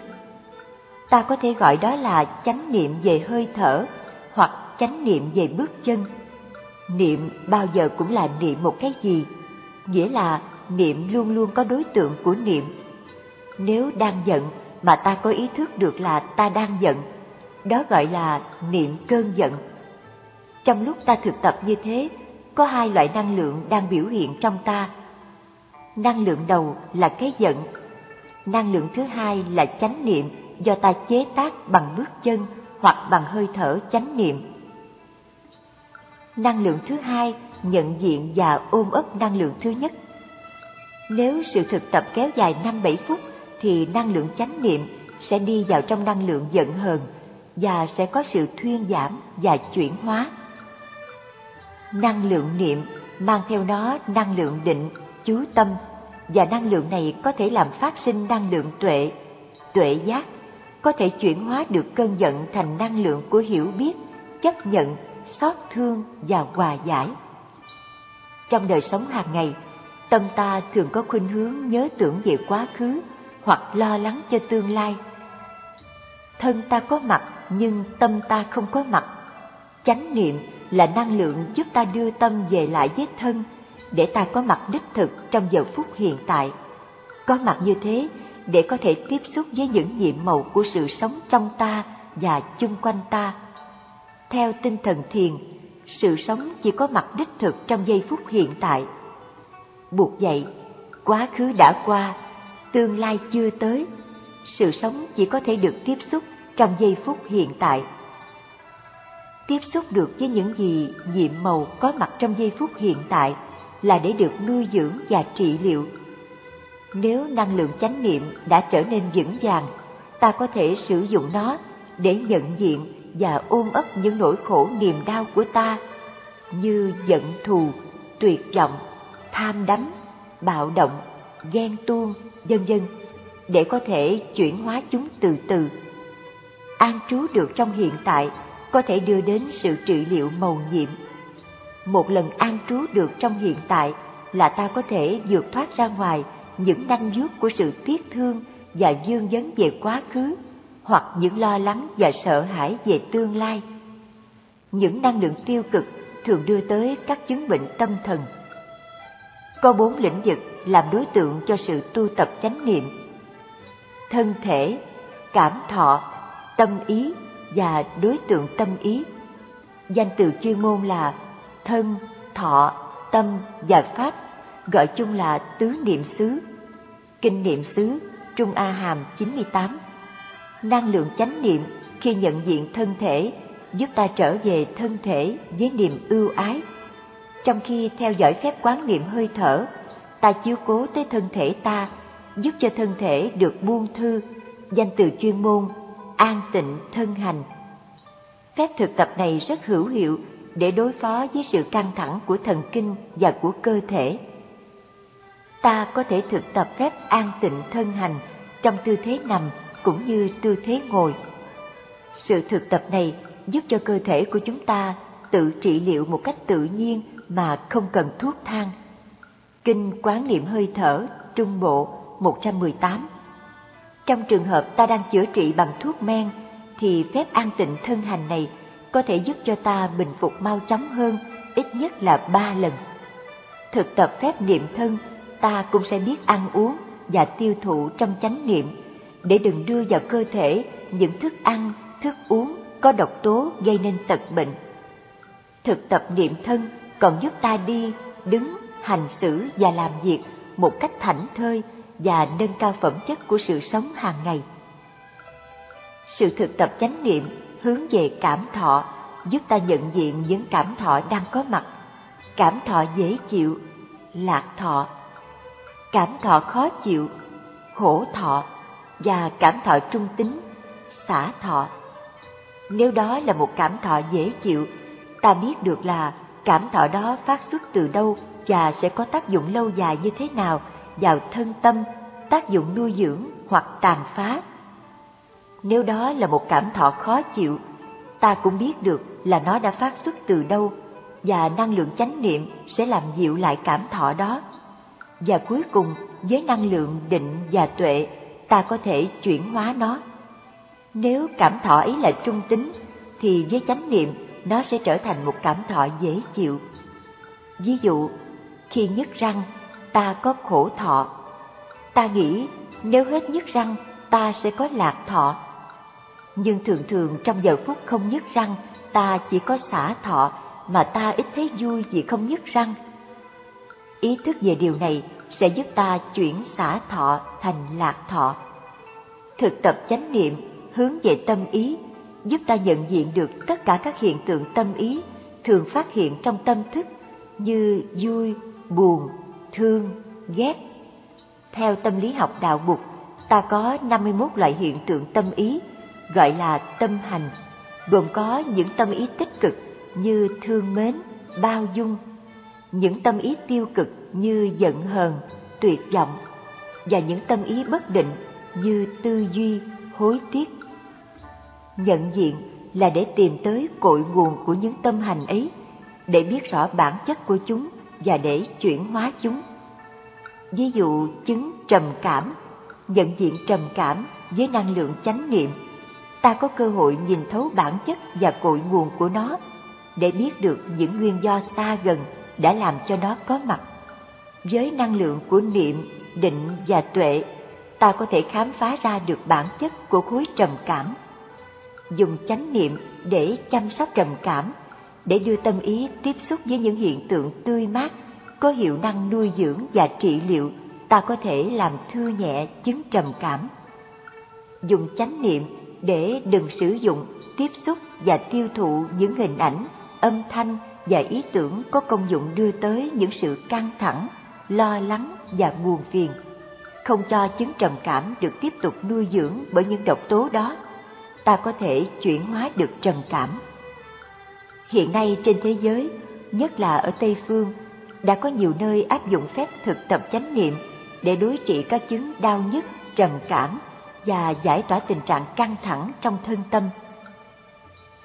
Ta có thể gọi đó là chánh niệm về hơi thở hoặc chánh niệm về bước chân. Niệm bao giờ cũng là niệm một cái gì, nghĩa là niệm luôn luôn có đối tượng của niệm. Nếu đang giận mà ta có ý thức được là ta đang giận, đó gọi là niệm cơn giận. Trong lúc ta thực tập như thế, có hai loại năng lượng đang biểu hiện trong ta. Năng lượng đầu là cái giận, năng lượng thứ hai là chánh niệm do ta chế tác bằng bước chân hoặc bằng hơi thở chánh niệm. Năng lượng thứ hai nhận diện và ôm ấp năng lượng thứ nhất. Nếu sự thực tập kéo dài 5-7 phút thì năng lượng chánh niệm sẽ đi vào trong năng lượng giận hờn và sẽ có sự thuyên giảm và chuyển hóa. Năng lượng niệm mang theo nó năng lượng định, chú tâm và năng lượng này có thể làm phát sinh năng lượng tuệ, tuệ giác, có thể chuyển hóa được cơn giận thành năng lượng của hiểu biết, chấp nhận, xót thương và hòa giải. Trong đời sống hàng ngày, tâm ta thường có khuynh hướng nhớ tưởng về quá khứ hoặc lo lắng cho tương lai. Thân ta có mặt nhưng tâm ta không có mặt. Chánh niệm là năng lượng giúp ta đưa tâm về lại với thân để ta có mặt đích thực trong giờ phút hiện tại. Có mặt như thế để có thể tiếp xúc với những nhiệm màu của sự sống trong ta và chung quanh ta. Theo tinh thần thiền, sự sống chỉ có mặt đích thực trong giây phút hiện tại. Buộc dậy, quá khứ đã qua, tương lai chưa tới, sự sống chỉ có thể được tiếp xúc trong giây phút hiện tại. Tiếp xúc được với những gì nhiệm màu có mặt trong giây phút hiện tại là để được nuôi dưỡng và trị liệu. Nếu năng lượng chánh niệm đã trở nên vững vàng, ta có thể sử dụng nó để nhận diện và ôm ấp những nỗi khổ niềm đau của ta như giận thù, tuyệt vọng, tham đắm, bạo động, ghen tuông, vân vân để có thể chuyển hóa chúng từ từ. An trú được trong hiện tại có thể đưa đến sự trị liệu màu nhiệm. Một lần an trú được trong hiện tại là ta có thể vượt thoát ra ngoài những nanh vuốt của sự tiếc thương và dương vấn về quá khứ hoặc những lo lắng và sợ hãi về tương lai. Những năng lượng tiêu cực thường đưa tới các chứng bệnh tâm thần. Có bốn lĩnh vực làm đối tượng cho sự tu tập chánh niệm. Thân thể, cảm thọ, tâm ý và đối tượng tâm ý. Danh từ chuyên môn là thân, thọ, tâm và pháp, gọi chung là tứ niệm xứ. Kinh niệm xứ, Trung A Hàm 98 Năng lượng chánh niệm khi nhận diện thân thể giúp ta trở về thân thể với niềm ưu ái. Trong khi theo dõi phép quán niệm hơi thở, ta chiếu cố tới thân thể ta, giúp cho thân thể được buông thư, danh từ chuyên môn, an tịnh thân hành. Phép thực tập này rất hữu hiệu để đối phó với sự căng thẳng của thần kinh và của cơ thể. Ta có thể thực tập phép an tịnh thân hành trong tư thế nằm cũng như tư thế ngồi. Sự thực tập này giúp cho cơ thể của chúng ta tự trị liệu một cách tự nhiên mà không cần thuốc thang. Kinh Quán Niệm Hơi Thở, Trung Bộ 118 Trong trường hợp ta đang chữa trị bằng thuốc men, thì phép an tịnh thân hành này có thể giúp cho ta bình phục mau chóng hơn ít nhất là ba lần. Thực tập phép niệm thân, ta cũng sẽ biết ăn uống và tiêu thụ trong chánh niệm để đừng đưa vào cơ thể những thức ăn, thức uống có độc tố gây nên tật bệnh. Thực tập niệm thân còn giúp ta đi, đứng, hành xử và làm việc một cách thảnh thơi và nâng cao phẩm chất của sự sống hàng ngày. Sự thực tập chánh niệm hướng về cảm thọ giúp ta nhận diện những cảm thọ đang có mặt. Cảm thọ dễ chịu, lạc thọ. Cảm thọ khó chịu, khổ thọ, và cảm thọ trung tính, xả thọ. Nếu đó là một cảm thọ dễ chịu, ta biết được là cảm thọ đó phát xuất từ đâu và sẽ có tác dụng lâu dài như thế nào vào thân tâm, tác dụng nuôi dưỡng hoặc tàn phá. Nếu đó là một cảm thọ khó chịu, ta cũng biết được là nó đã phát xuất từ đâu và năng lượng chánh niệm sẽ làm dịu lại cảm thọ đó. Và cuối cùng, với năng lượng định và tuệ, ta có thể chuyển hóa nó. Nếu cảm thọ ấy là trung tính, thì với chánh niệm nó sẽ trở thành một cảm thọ dễ chịu. Ví dụ, khi nhức răng, ta có khổ thọ. Ta nghĩ nếu hết nhức răng, ta sẽ có lạc thọ. Nhưng thường thường trong giờ phút không nhức răng, ta chỉ có xả thọ mà ta ít thấy vui vì không nhức răng. Ý thức về điều này sẽ giúp ta chuyển xả thọ thành lạc thọ. Thực tập chánh niệm hướng về tâm ý giúp ta nhận diện được tất cả các hiện tượng tâm ý thường phát hiện trong tâm thức như vui, buồn, thương, ghét. Theo tâm lý học đạo bục ta có 51 loại hiện tượng tâm ý, gọi là tâm hành, gồm có những tâm ý tích cực như thương mến, bao dung, những tâm ý tiêu cực như giận hờn, tuyệt vọng, và những tâm ý bất định như tư duy, hối tiếc. Nhận diện là để tìm tới cội nguồn của những tâm hành ấy, để biết rõ bản chất của chúng và để chuyển hóa chúng. Ví dụ chứng trầm cảm, nhận diện trầm cảm với năng lượng chánh niệm, ta có cơ hội nhìn thấu bản chất và cội nguồn của nó để biết được những nguyên do xa gần đã làm cho nó có mặt. Với năng lượng của niệm, định và tuệ, ta có thể khám phá ra được bản chất của khối trầm cảm. Dùng chánh niệm để chăm sóc trầm cảm, để đưa tâm ý tiếp xúc với những hiện tượng tươi mát, có hiệu năng nuôi dưỡng và trị liệu, ta có thể làm thư nhẹ chứng trầm cảm. Dùng chánh niệm để đừng sử dụng, tiếp xúc và tiêu thụ những hình ảnh, âm thanh và ý tưởng có công dụng đưa tới những sự căng thẳng, lo lắng và buồn phiền, không cho chứng trầm cảm được tiếp tục nuôi dưỡng bởi những độc tố đó, ta có thể chuyển hóa được trầm cảm. Hiện nay trên thế giới, nhất là ở Tây Phương, đã có nhiều nơi áp dụng phép thực tập chánh niệm để đối trị các chứng đau nhức, trầm cảm và giải tỏa tình trạng căng thẳng trong thân tâm.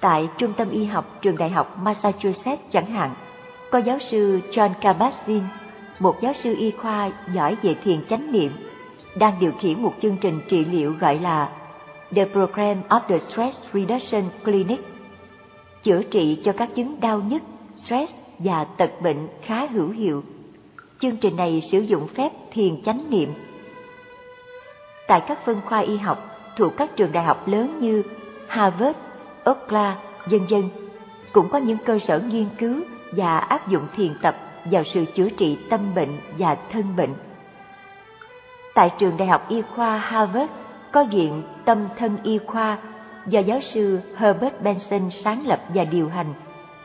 Tại Trung tâm Y học Trường Đại học Massachusetts chẳng hạn, có giáo sư John Kabat-Zinn một giáo sư y khoa giỏi về thiền chánh niệm, đang điều khiển một chương trình trị liệu gọi là The Program of the Stress Reduction Clinic, chữa trị cho các chứng đau nhức, stress và tật bệnh khá hữu hiệu. Chương trình này sử dụng phép thiền chánh niệm. Tại các phân khoa y học thuộc các trường đại học lớn như Harvard, Okla, dân dân, cũng có những cơ sở nghiên cứu và áp dụng thiền tập vào sự chữa trị tâm bệnh và thân bệnh. Tại trường Đại học Y khoa Harvard có viện tâm thân y khoa do giáo sư Herbert Benson sáng lập và điều hành,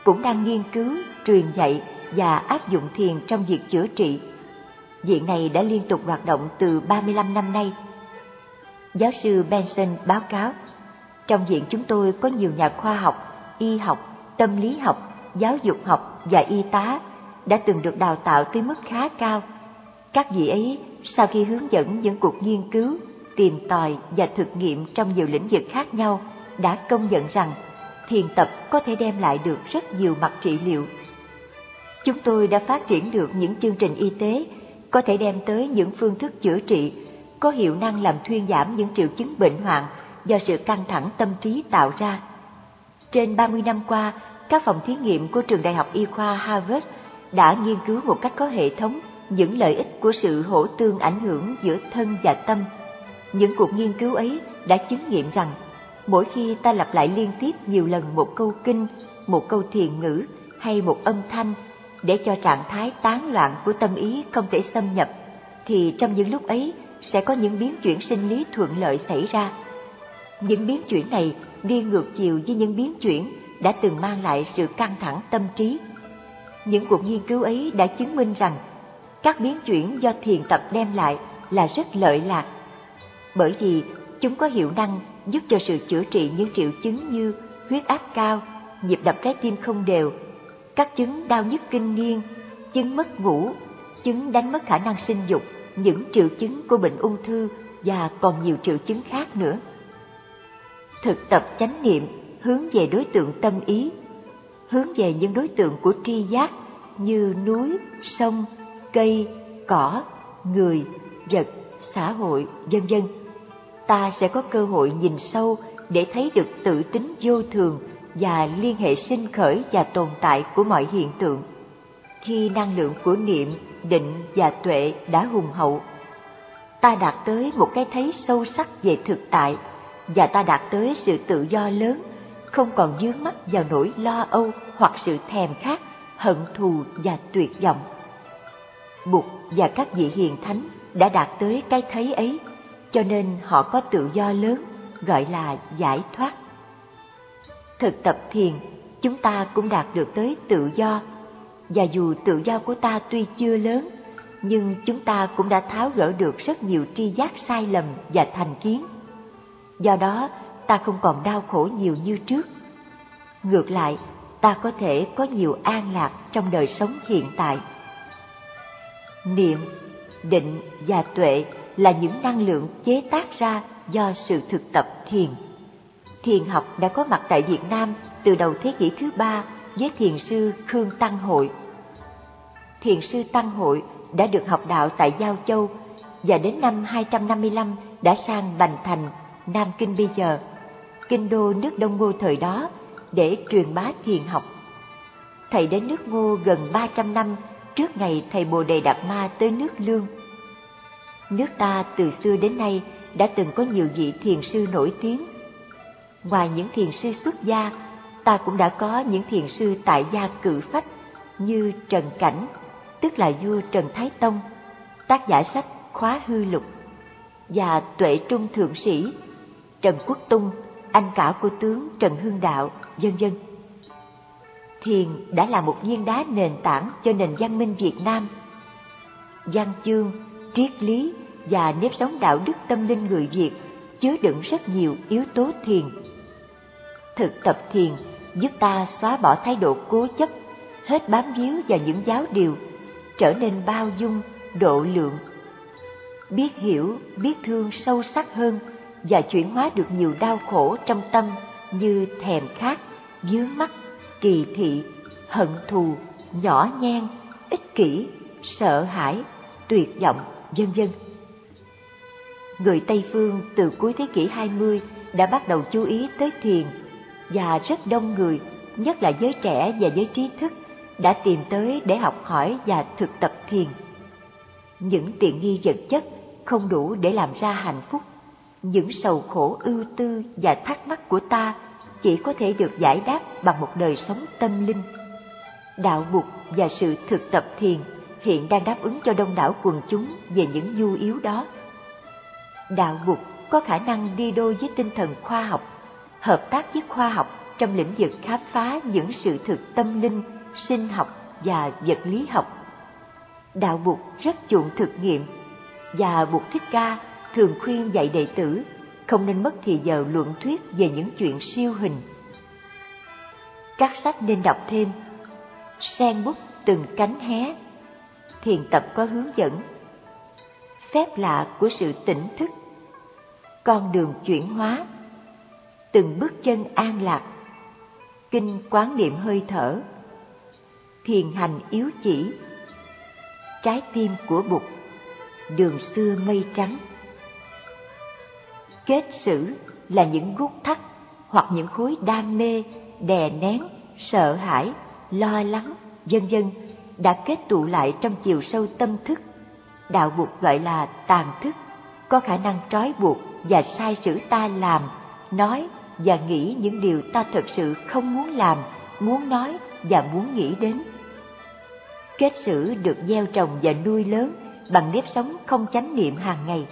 cũng đang nghiên cứu, truyền dạy và áp dụng thiền trong việc chữa trị. Viện này đã liên tục hoạt động từ 35 năm nay. Giáo sư Benson báo cáo, trong viện chúng tôi có nhiều nhà khoa học, y học, tâm lý học, giáo dục học và y tá đã từng được đào tạo tới mức khá cao. Các vị ấy sau khi hướng dẫn những cuộc nghiên cứu, tìm tòi và thực nghiệm trong nhiều lĩnh vực khác nhau đã công nhận rằng thiền tập có thể đem lại được rất nhiều mặt trị liệu. Chúng tôi đã phát triển được những chương trình y tế có thể đem tới những phương thức chữa trị có hiệu năng làm thuyên giảm những triệu chứng bệnh hoạn do sự căng thẳng tâm trí tạo ra. Trên 30 năm qua, các phòng thí nghiệm của trường đại học y khoa Harvard đã nghiên cứu một cách có hệ thống những lợi ích của sự hỗ tương ảnh hưởng giữa thân và tâm. Những cuộc nghiên cứu ấy đã chứng nghiệm rằng mỗi khi ta lặp lại liên tiếp nhiều lần một câu kinh, một câu thiền ngữ hay một âm thanh để cho trạng thái tán loạn của tâm ý không thể xâm nhập, thì trong những lúc ấy sẽ có những biến chuyển sinh lý thuận lợi xảy ra. Những biến chuyển này đi ngược chiều với những biến chuyển đã từng mang lại sự căng thẳng tâm trí những cuộc nghiên cứu ấy đã chứng minh rằng các biến chuyển do thiền tập đem lại là rất lợi lạc. Bởi vì chúng có hiệu năng giúp cho sự chữa trị những triệu chứng như huyết áp cao, nhịp đập trái tim không đều, các chứng đau nhức kinh niên, chứng mất ngủ, chứng đánh mất khả năng sinh dục, những triệu chứng của bệnh ung thư và còn nhiều triệu chứng khác nữa. Thực tập chánh niệm hướng về đối tượng tâm ý, hướng về những đối tượng của tri giác như núi, sông, cây, cỏ, người, vật, xã hội, vân vân. Ta sẽ có cơ hội nhìn sâu để thấy được tự tính vô thường và liên hệ sinh khởi và tồn tại của mọi hiện tượng. Khi năng lượng của niệm, định và tuệ đã hùng hậu, ta đạt tới một cái thấy sâu sắc về thực tại và ta đạt tới sự tự do lớn, không còn dướng mắt vào nỗi lo âu hoặc sự thèm khát, hận thù và tuyệt vọng. Bụt và các vị hiền thánh đã đạt tới cái thấy ấy, cho nên họ có tự do lớn, gọi là giải thoát. Thực tập thiền, chúng ta cũng đạt được tới tự do, và dù tự do của ta tuy chưa lớn, nhưng chúng ta cũng đã tháo gỡ được rất nhiều tri giác sai lầm và thành kiến. Do đó, ta không còn đau khổ nhiều như trước. Ngược lại, ta có thể có nhiều an lạc trong đời sống hiện tại. Niệm, định và tuệ là những năng lượng chế tác ra do sự thực tập thiền. Thiền học đã có mặt tại Việt Nam từ đầu thế kỷ thứ ba với thiền sư Khương Tăng Hội. Thiền sư Tăng Hội đã được học đạo tại Giao Châu và đến năm 255 đã sang Bành Thành, Nam Kinh bây giờ, kinh đô nước Đông Ngô thời đó để truyền bá thiền học. Thầy đến nước Ngô gần 300 năm trước ngày thầy Bồ Đề Đạt Ma tới nước Lương. Nước ta từ xưa đến nay đã từng có nhiều vị thiền sư nổi tiếng. Ngoài những thiền sư xuất gia, ta cũng đã có những thiền sư tại gia cự phách như Trần Cảnh, tức là vua Trần Thái Tông, tác giả sách Khóa Hư Lục, và Tuệ Trung Thượng Sĩ, Trần Quốc Tung, anh cả của tướng Trần Hưng Đạo, vân vân. Thiền đã là một viên đá nền tảng cho nền văn minh Việt Nam. Văn chương, triết lý và nếp sống đạo đức tâm linh người Việt chứa đựng rất nhiều yếu tố thiền. Thực tập thiền giúp ta xóa bỏ thái độ cố chấp, hết bám víu vào những giáo điều, trở nên bao dung, độ lượng. Biết hiểu, biết thương sâu sắc hơn và chuyển hóa được nhiều đau khổ trong tâm như thèm khát, dướng mắt, kỳ thị, hận thù, nhỏ nhen, ích kỷ, sợ hãi, tuyệt vọng, vân vân. Người Tây Phương từ cuối thế kỷ 20 đã bắt đầu chú ý tới thiền và rất đông người, nhất là giới trẻ và giới trí thức, đã tìm tới để học hỏi và thực tập thiền. Những tiện nghi vật chất không đủ để làm ra hạnh phúc. Những sầu khổ ưu tư và thắc mắc của ta chỉ có thể được giải đáp bằng một đời sống tâm linh. Đạo mục và sự thực tập thiền hiện đang đáp ứng cho đông đảo quần chúng về những nhu yếu đó. Đạo mục có khả năng đi đôi với tinh thần khoa học, hợp tác với khoa học trong lĩnh vực khám phá những sự thực tâm linh, sinh học và vật lý học. Đạo mục rất chuộng thực nghiệm và Bụt Thích Ca thường khuyên dạy đệ tử, không nên mất thì giờ luận thuyết về những chuyện siêu hình. Các sách nên đọc thêm, Sen bút từng cánh hé, Thiền tập có hướng dẫn Phép lạ của sự tỉnh thức, Con đường chuyển hóa, Từng bước chân an lạc, Kinh quán niệm hơi thở, Thiền hành yếu chỉ, Trái tim của Bụt, Đường xưa mây trắng Kết xử là những gút thắt hoặc những khối đam mê, đè nén, sợ hãi, lo lắng, vân vân đã kết tụ lại trong chiều sâu tâm thức. Đạo buộc gọi là tàn thức, có khả năng trói buộc và sai sử ta làm, nói và nghĩ những điều ta thật sự không muốn làm, muốn nói và muốn nghĩ đến. Kết sử được gieo trồng và nuôi lớn bằng nếp sống không chánh niệm hàng ngày.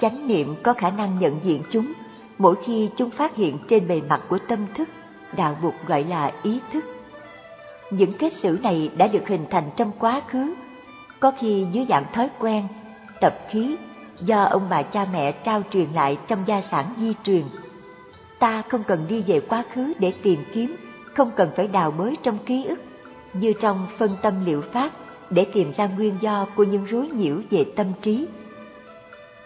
Chánh niệm có khả năng nhận diện chúng mỗi khi chúng phát hiện trên bề mặt của tâm thức, đạo Bụt gọi là ý thức. Những kết sử này đã được hình thành trong quá khứ, có khi dưới dạng thói quen, tập khí do ông bà cha mẹ trao truyền lại trong gia sản di truyền. Ta không cần đi về quá khứ để tìm kiếm, không cần phải đào bới trong ký ức, như trong phân tâm liệu pháp để tìm ra nguyên do của những rối nhiễu về tâm trí.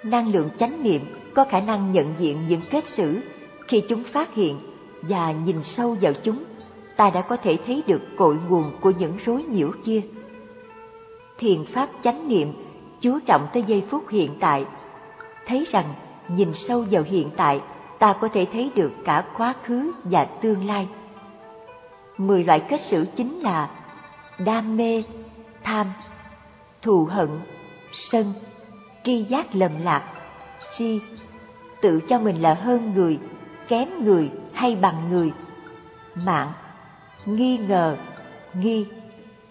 Năng lượng chánh niệm có khả năng nhận diện những kết xử khi chúng phát hiện và nhìn sâu vào chúng, ta đã có thể thấy được cội nguồn của những rối nhiễu kia. Thiền pháp chánh niệm chú trọng tới giây phút hiện tại, thấy rằng nhìn sâu vào hiện tại, ta có thể thấy được cả quá khứ và tương lai. Mười loại kết xử chính là đam mê, tham, thù hận, sân, tri giác lầm lạc, si, tự cho mình là hơn người, kém người hay bằng người, mạng, nghi ngờ, nghi,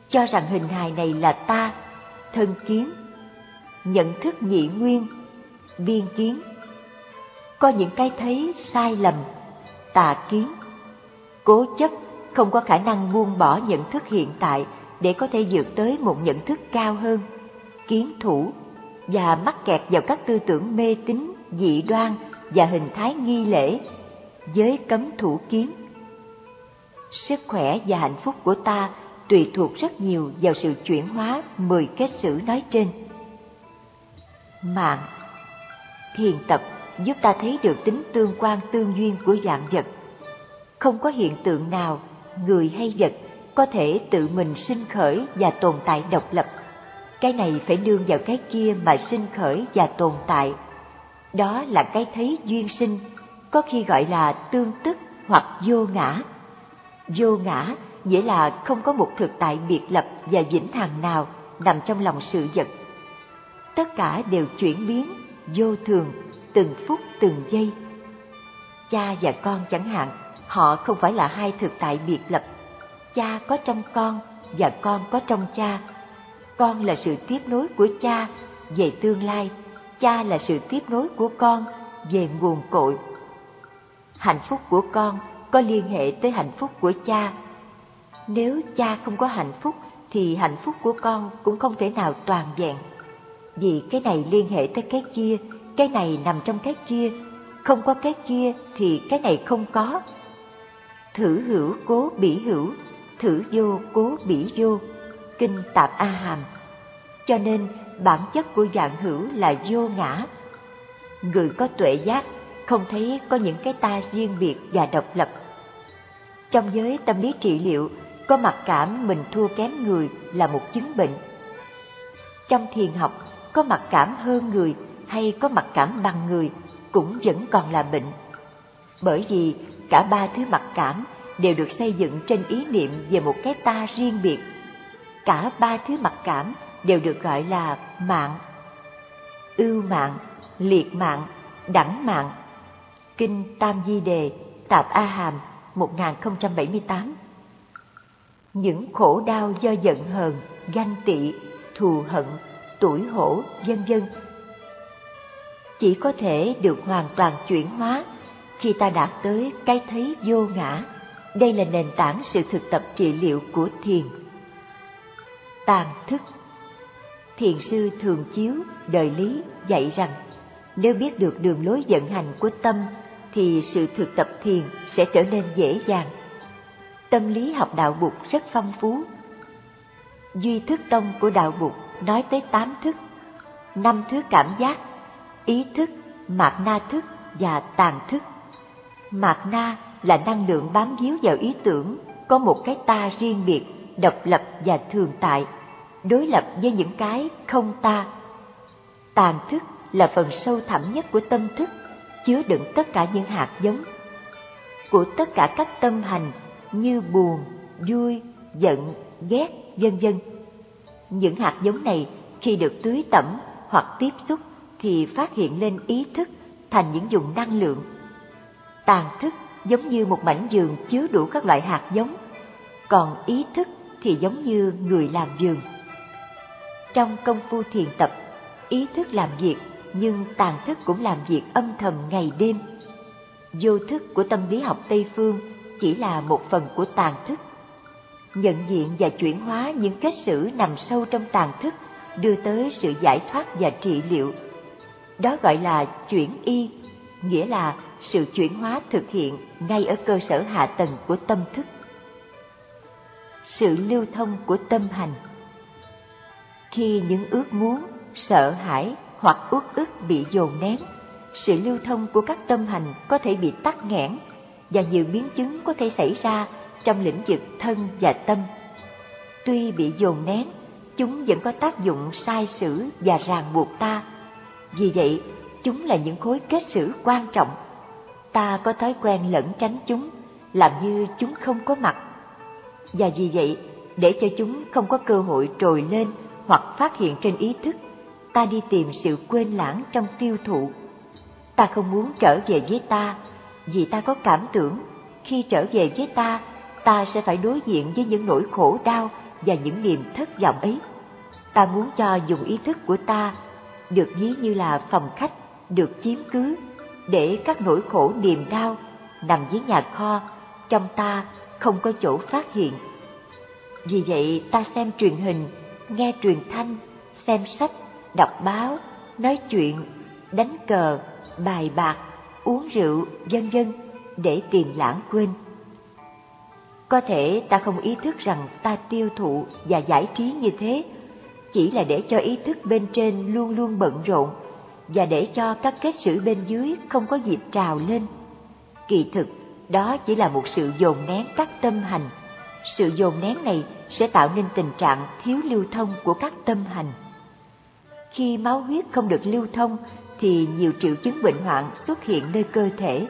cho rằng hình hài này là ta, thân kiến, nhận thức nhị nguyên, biên kiến. Có những cái thấy sai lầm, tà kiến, cố chấp không có khả năng buông bỏ nhận thức hiện tại để có thể vượt tới một nhận thức cao hơn, kiến thủ và mắc kẹt vào các tư tưởng mê tín, dị đoan và hình thái nghi lễ, giới cấm thủ kiến. Sức khỏe và hạnh phúc của ta tùy thuộc rất nhiều vào sự chuyển hóa mười kết sử nói trên. Mạng Thiền tập giúp ta thấy được tính tương quan tương duyên của dạng vật. Không có hiện tượng nào, người hay vật có thể tự mình sinh khởi và tồn tại độc lập. Cái này phải nương vào cái kia mà sinh khởi và tồn tại. Đó là cái thấy duyên sinh, có khi gọi là tương tức hoặc vô ngã. Vô ngã nghĩa là không có một thực tại biệt lập và vĩnh hằng nào nằm trong lòng sự vật. Tất cả đều chuyển biến, vô thường, từng phút từng giây. Cha và con chẳng hạn, họ không phải là hai thực tại biệt lập cha có trong con và con có trong cha. Con là sự tiếp nối của cha về tương lai, cha là sự tiếp nối của con về nguồn cội. Hạnh phúc của con có liên hệ tới hạnh phúc của cha. Nếu cha không có hạnh phúc thì hạnh phúc của con cũng không thể nào toàn vẹn. Vì cái này liên hệ tới cái kia, cái này nằm trong cái kia, không có cái kia thì cái này không có. Thử hữu cố bỉ hữu thử vô cố bỉ vô, kinh tạp A Hàm. Cho nên bản chất của dạng hữu là vô ngã. Người có tuệ giác không thấy có những cái ta riêng biệt và độc lập. Trong giới tâm lý trị liệu, có mặc cảm mình thua kém người là một chứng bệnh. Trong thiền học, có mặc cảm hơn người hay có mặc cảm bằng người cũng vẫn còn là bệnh. Bởi vì cả ba thứ mặc cảm đều được xây dựng trên ý niệm về một cái ta riêng biệt. Cả ba thứ mặc cảm đều được gọi là mạng. Ưu mạng, liệt mạng, đẳng mạng. Kinh Tam Di Đề, Tạp A Hàm, 1078 Những khổ đau do giận hờn, ganh tị, thù hận, tuổi hổ, vân vân chỉ có thể được hoàn toàn chuyển hóa khi ta đạt tới cái thấy vô ngã đây là nền tảng sự thực tập trị liệu của thiền. Tàn thức Thiền sư thường chiếu, đời lý dạy rằng nếu biết được đường lối vận hành của tâm thì sự thực tập thiền sẽ trở nên dễ dàng. Tâm lý học đạo Bụt rất phong phú. Duy thức tông của đạo Bụt nói tới tám thức, năm thứ cảm giác, ý thức, mạt na thức và tàn thức. Mạt na là năng lượng bám víu vào ý tưởng, có một cái ta riêng biệt, độc lập và thường tại, đối lập với những cái không ta. Tàn thức là phần sâu thẳm nhất của tâm thức, chứa đựng tất cả những hạt giống của tất cả các tâm hành như buồn, vui, giận, ghét, vân vân. Những hạt giống này khi được tưới tẩm hoặc tiếp xúc thì phát hiện lên ý thức thành những dùng năng lượng. Tàn thức giống như một mảnh giường chứa đủ các loại hạt giống, còn ý thức thì giống như người làm giường. Trong công phu thiền tập, ý thức làm việc nhưng tàn thức cũng làm việc âm thầm ngày đêm. Vô thức của tâm lý học Tây Phương chỉ là một phần của tàn thức. Nhận diện và chuyển hóa những kết sử nằm sâu trong tàn thức đưa tới sự giải thoát và trị liệu. Đó gọi là chuyển y, nghĩa là sự chuyển hóa thực hiện ngay ở cơ sở hạ tầng của tâm thức. Sự lưu thông của tâm hành khi những ước muốn, sợ hãi hoặc uất ức bị dồn nén, sự lưu thông của các tâm hành có thể bị tắc nghẽn và nhiều biến chứng có thể xảy ra trong lĩnh vực thân và tâm. Tuy bị dồn nén, chúng vẫn có tác dụng sai sử và ràng buộc ta. Vì vậy, chúng là những khối kết sử quan trọng. Ta có thói quen lẩn tránh chúng, làm như chúng không có mặt. Và vì vậy, để cho chúng không có cơ hội trồi lên hoặc phát hiện trên ý thức, ta đi tìm sự quên lãng trong tiêu thụ. Ta không muốn trở về với ta, vì ta có cảm tưởng khi trở về với ta, ta sẽ phải đối diện với những nỗi khổ đau và những niềm thất vọng ấy. Ta muốn cho dùng ý thức của ta được ví như là phòng khách được chiếm cứ để các nỗi khổ niềm đau nằm dưới nhà kho trong ta không có chỗ phát hiện. Vì vậy ta xem truyền hình, nghe truyền thanh, xem sách, đọc báo, nói chuyện, đánh cờ, bài bạc, uống rượu, vân vân để tìm lãng quên. Có thể ta không ý thức rằng ta tiêu thụ và giải trí như thế, chỉ là để cho ý thức bên trên luôn luôn bận rộn và để cho các kết sử bên dưới không có dịp trào lên. Kỳ thực, đó chỉ là một sự dồn nén các tâm hành. Sự dồn nén này sẽ tạo nên tình trạng thiếu lưu thông của các tâm hành. Khi máu huyết không được lưu thông thì nhiều triệu chứng bệnh hoạn xuất hiện nơi cơ thể.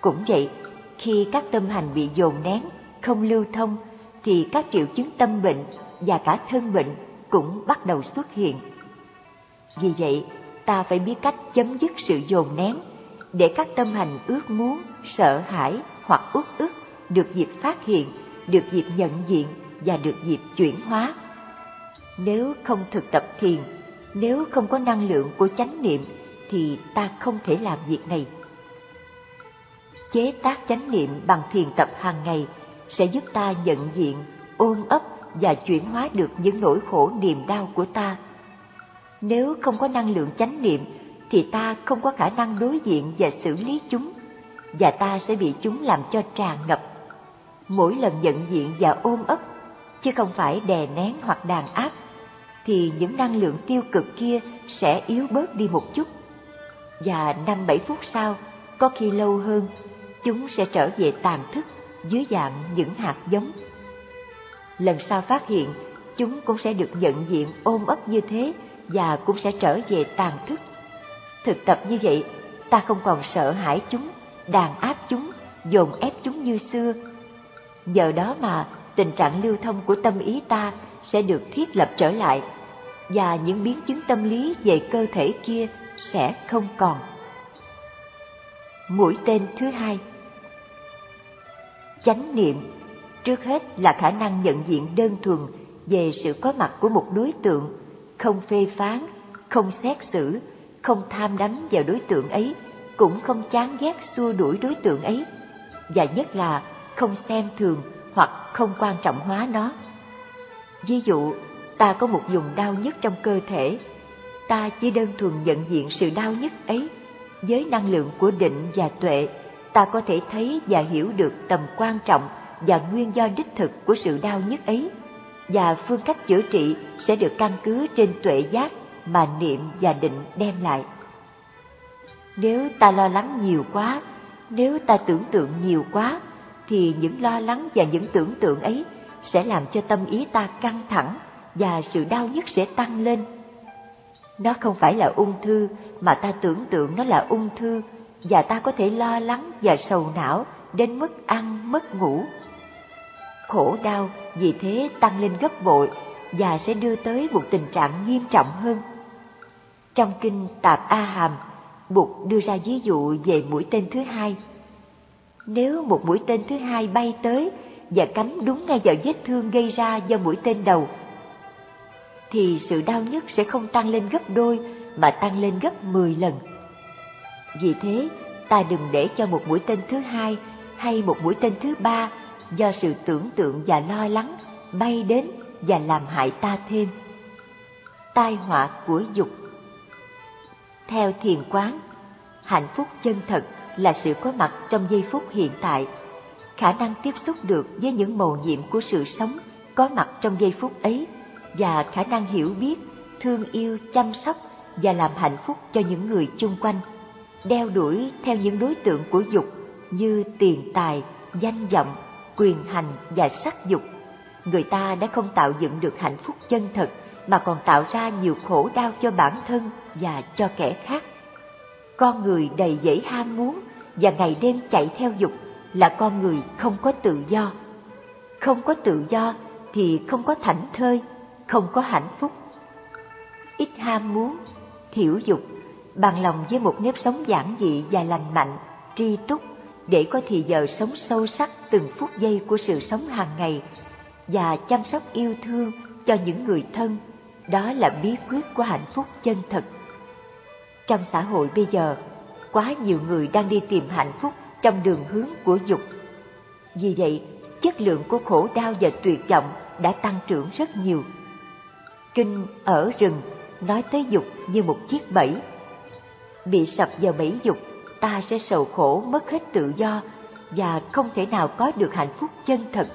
Cũng vậy, khi các tâm hành bị dồn nén, không lưu thông, thì các triệu chứng tâm bệnh và cả thân bệnh cũng bắt đầu xuất hiện. Vì vậy, ta phải biết cách chấm dứt sự dồn nén, để các tâm hành ước muốn, sợ hãi hoặc uất ức được dịp phát hiện, được dịp nhận diện và được dịp chuyển hóa. Nếu không thực tập thiền, nếu không có năng lượng của chánh niệm, thì ta không thể làm việc này chế tác chánh niệm bằng thiền tập hàng ngày sẽ giúp ta nhận diện, ôm ấp và chuyển hóa được những nỗi khổ niềm đau của ta. Nếu không có năng lượng chánh niệm thì ta không có khả năng đối diện và xử lý chúng, và ta sẽ bị chúng làm cho tràn ngập. Mỗi lần nhận diện và ôm ấp, chứ không phải đè nén hoặc đàn áp, thì những năng lượng tiêu cực kia sẽ yếu bớt đi một chút. Và năm bảy phút sau, có khi lâu hơn, chúng sẽ trở về tàn thức dưới dạng những hạt giống. Lần sau phát hiện, chúng cũng sẽ được nhận diện ôm ấp như thế và cũng sẽ trở về tàn thức. Thực tập như vậy, ta không còn sợ hãi chúng, đàn áp chúng, dồn ép chúng như xưa. Nhờ đó mà tình trạng lưu thông của tâm ý ta sẽ được thiết lập trở lại và những biến chứng tâm lý về cơ thể kia sẽ không còn. Mũi tên thứ hai Chánh niệm trước hết là khả năng nhận diện đơn thuần về sự có mặt của một đối tượng, không phê phán, không xét xử, không tham đắm vào đối tượng ấy, cũng không chán ghét xua đuổi đối tượng ấy, và nhất là không xem thường hoặc không quan trọng hóa nó. Ví dụ, ta có một vùng đau nhất trong cơ thể, ta chỉ đơn thuần nhận diện sự đau nhất ấy với năng lượng của định và tuệ ta có thể thấy và hiểu được tầm quan trọng và nguyên do đích thực của sự đau nhất ấy, và phương cách chữa trị sẽ được căn cứ trên tuệ giác mà niệm và định đem lại. Nếu ta lo lắng nhiều quá, nếu ta tưởng tượng nhiều quá, thì những lo lắng và những tưởng tượng ấy sẽ làm cho tâm ý ta căng thẳng và sự đau nhức sẽ tăng lên. Nó không phải là ung thư mà ta tưởng tượng nó là ung thư và ta có thể lo lắng và sầu não đến mức ăn mất ngủ. Khổ đau vì thế tăng lên gấp bội và sẽ đưa tới một tình trạng nghiêm trọng hơn. Trong kinh Tạp A Hàm, Bụt đưa ra ví dụ về mũi tên thứ hai. Nếu một mũi tên thứ hai bay tới và cắm đúng ngay vào vết thương gây ra do mũi tên đầu, thì sự đau nhức sẽ không tăng lên gấp đôi mà tăng lên gấp 10 lần. Vì thế, ta đừng để cho một mũi tên thứ hai hay một mũi tên thứ ba do sự tưởng tượng và lo lắng bay đến và làm hại ta thêm. Tai họa của dục Theo thiền quán, hạnh phúc chân thật là sự có mặt trong giây phút hiện tại, khả năng tiếp xúc được với những màu nhiệm của sự sống có mặt trong giây phút ấy và khả năng hiểu biết, thương yêu, chăm sóc và làm hạnh phúc cho những người chung quanh, đeo đuổi theo những đối tượng của dục như tiền tài, danh vọng, quyền hành và sắc dục. Người ta đã không tạo dựng được hạnh phúc chân thật mà còn tạo ra nhiều khổ đau cho bản thân và cho kẻ khác. Con người đầy dẫy ham muốn và ngày đêm chạy theo dục là con người không có tự do. Không có tự do thì không có thảnh thơi, không có hạnh phúc. Ít ham muốn, thiểu dục, bằng lòng với một nếp sống giản dị và lành mạnh, tri túc để có thì giờ sống sâu sắc từng phút giây của sự sống hàng ngày và chăm sóc yêu thương cho những người thân. Đó là bí quyết của hạnh phúc chân thật. Trong xã hội bây giờ, quá nhiều người đang đi tìm hạnh phúc trong đường hướng của dục. Vì vậy, chất lượng của khổ đau và tuyệt vọng đã tăng trưởng rất nhiều. Kinh ở rừng nói tới dục như một chiếc bẫy. Bị sập vào bẫy dục, ta sẽ sầu khổ mất hết tự do và không thể nào có được hạnh phúc chân thật.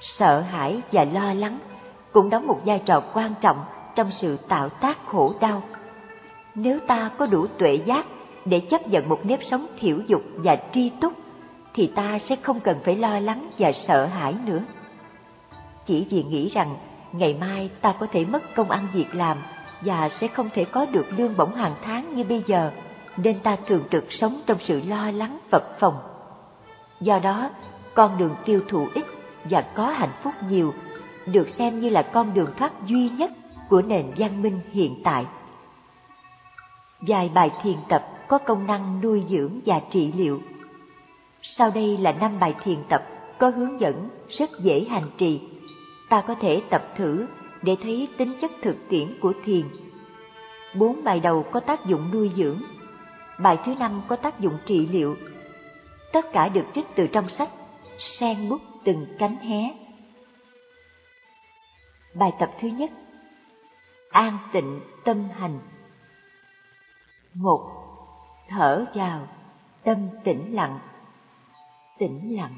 Sợ hãi và lo lắng cũng đóng một vai trò quan trọng trong sự tạo tác khổ đau. Nếu ta có đủ tuệ giác để chấp nhận một nếp sống thiểu dục và tri túc, thì ta sẽ không cần phải lo lắng và sợ hãi nữa. Chỉ vì nghĩ rằng ngày mai ta có thể mất công ăn việc làm và sẽ không thể có được lương bổng hàng tháng như bây giờ, nên ta thường trực sống trong sự lo lắng phập phồng. Do đó, con đường tiêu thụ ít và có hạnh phúc nhiều được xem như là con đường thoát duy nhất của nền văn minh hiện tại. Vài bài thiền tập có công năng nuôi dưỡng và trị liệu. Sau đây là năm bài thiền tập có hướng dẫn rất dễ hành trì. Ta có thể tập thử để thấy tính chất thực tiễn của thiền. Bốn bài đầu có tác dụng nuôi dưỡng, bài thứ năm có tác dụng trị liệu. Tất cả được trích từ trong sách Sen bút từng cánh hé. Bài tập thứ nhất An tịnh tâm hành một Thở vào, tâm tĩnh lặng. Tĩnh lặng.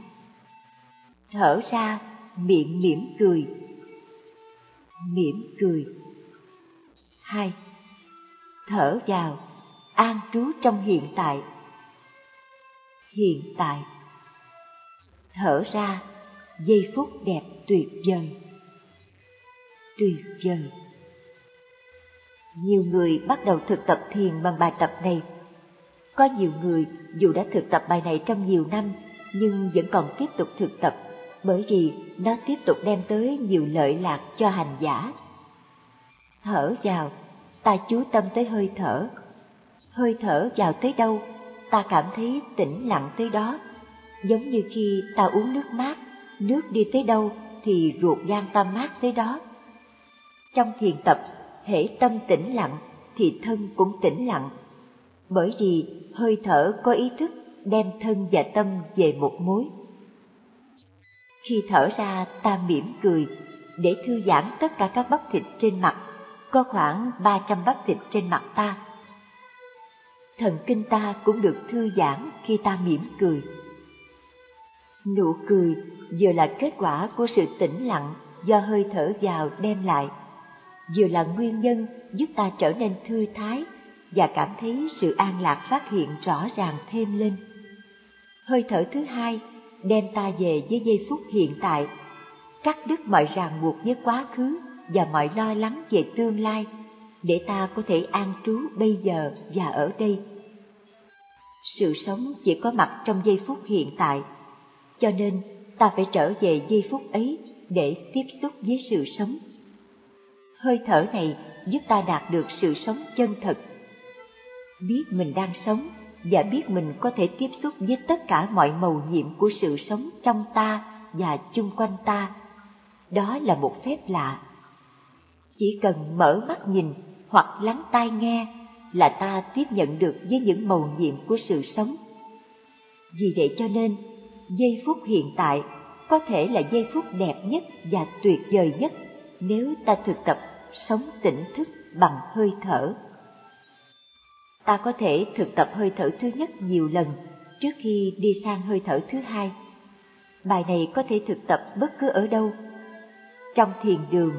Thở ra, miệng mỉm cười. Mỉm cười. Hai Thở vào, an trú trong hiện tại. Hiện tại. Thở ra, giây phút đẹp tuyệt vời. Tuyệt vời. Nhiều người bắt đầu thực tập thiền bằng bài tập này. Có nhiều người dù đã thực tập bài này trong nhiều năm nhưng vẫn còn tiếp tục thực tập bởi vì nó tiếp tục đem tới nhiều lợi lạc cho hành giả. Thở vào, ta chú tâm tới hơi thở. Hơi thở vào tới đâu, ta cảm thấy tĩnh lặng tới đó. Giống như khi ta uống nước mát, nước đi tới đâu thì ruột gan ta mát tới đó. Trong thiền tập, hễ tâm tĩnh lặng thì thân cũng tĩnh lặng. Bởi vì hơi thở có ý thức đem thân và tâm về một mối. Khi thở ra ta mỉm cười để thư giãn tất cả các bắp thịt trên mặt, có khoảng 300 bắp thịt trên mặt ta. Thần kinh ta cũng được thư giãn khi ta mỉm cười. Nụ cười vừa là kết quả của sự tĩnh lặng do hơi thở vào đem lại vừa là nguyên nhân giúp ta trở nên thư thái và cảm thấy sự an lạc phát hiện rõ ràng thêm lên. Hơi thở thứ hai đem ta về với giây phút hiện tại, cắt đứt mọi ràng buộc với quá khứ và mọi lo lắng về tương lai, để ta có thể an trú bây giờ và ở đây. Sự sống chỉ có mặt trong giây phút hiện tại, cho nên ta phải trở về giây phút ấy để tiếp xúc với sự sống hơi thở này giúp ta đạt được sự sống chân thật. Biết mình đang sống và biết mình có thể tiếp xúc với tất cả mọi màu nhiệm của sự sống trong ta và chung quanh ta. Đó là một phép lạ. Chỉ cần mở mắt nhìn hoặc lắng tai nghe là ta tiếp nhận được với những màu nhiệm của sự sống. Vì vậy cho nên, giây phút hiện tại có thể là giây phút đẹp nhất và tuyệt vời nhất nếu ta thực tập sống tỉnh thức bằng hơi thở. Ta có thể thực tập hơi thở thứ nhất nhiều lần trước khi đi sang hơi thở thứ hai. Bài này có thể thực tập bất cứ ở đâu. Trong thiền đường,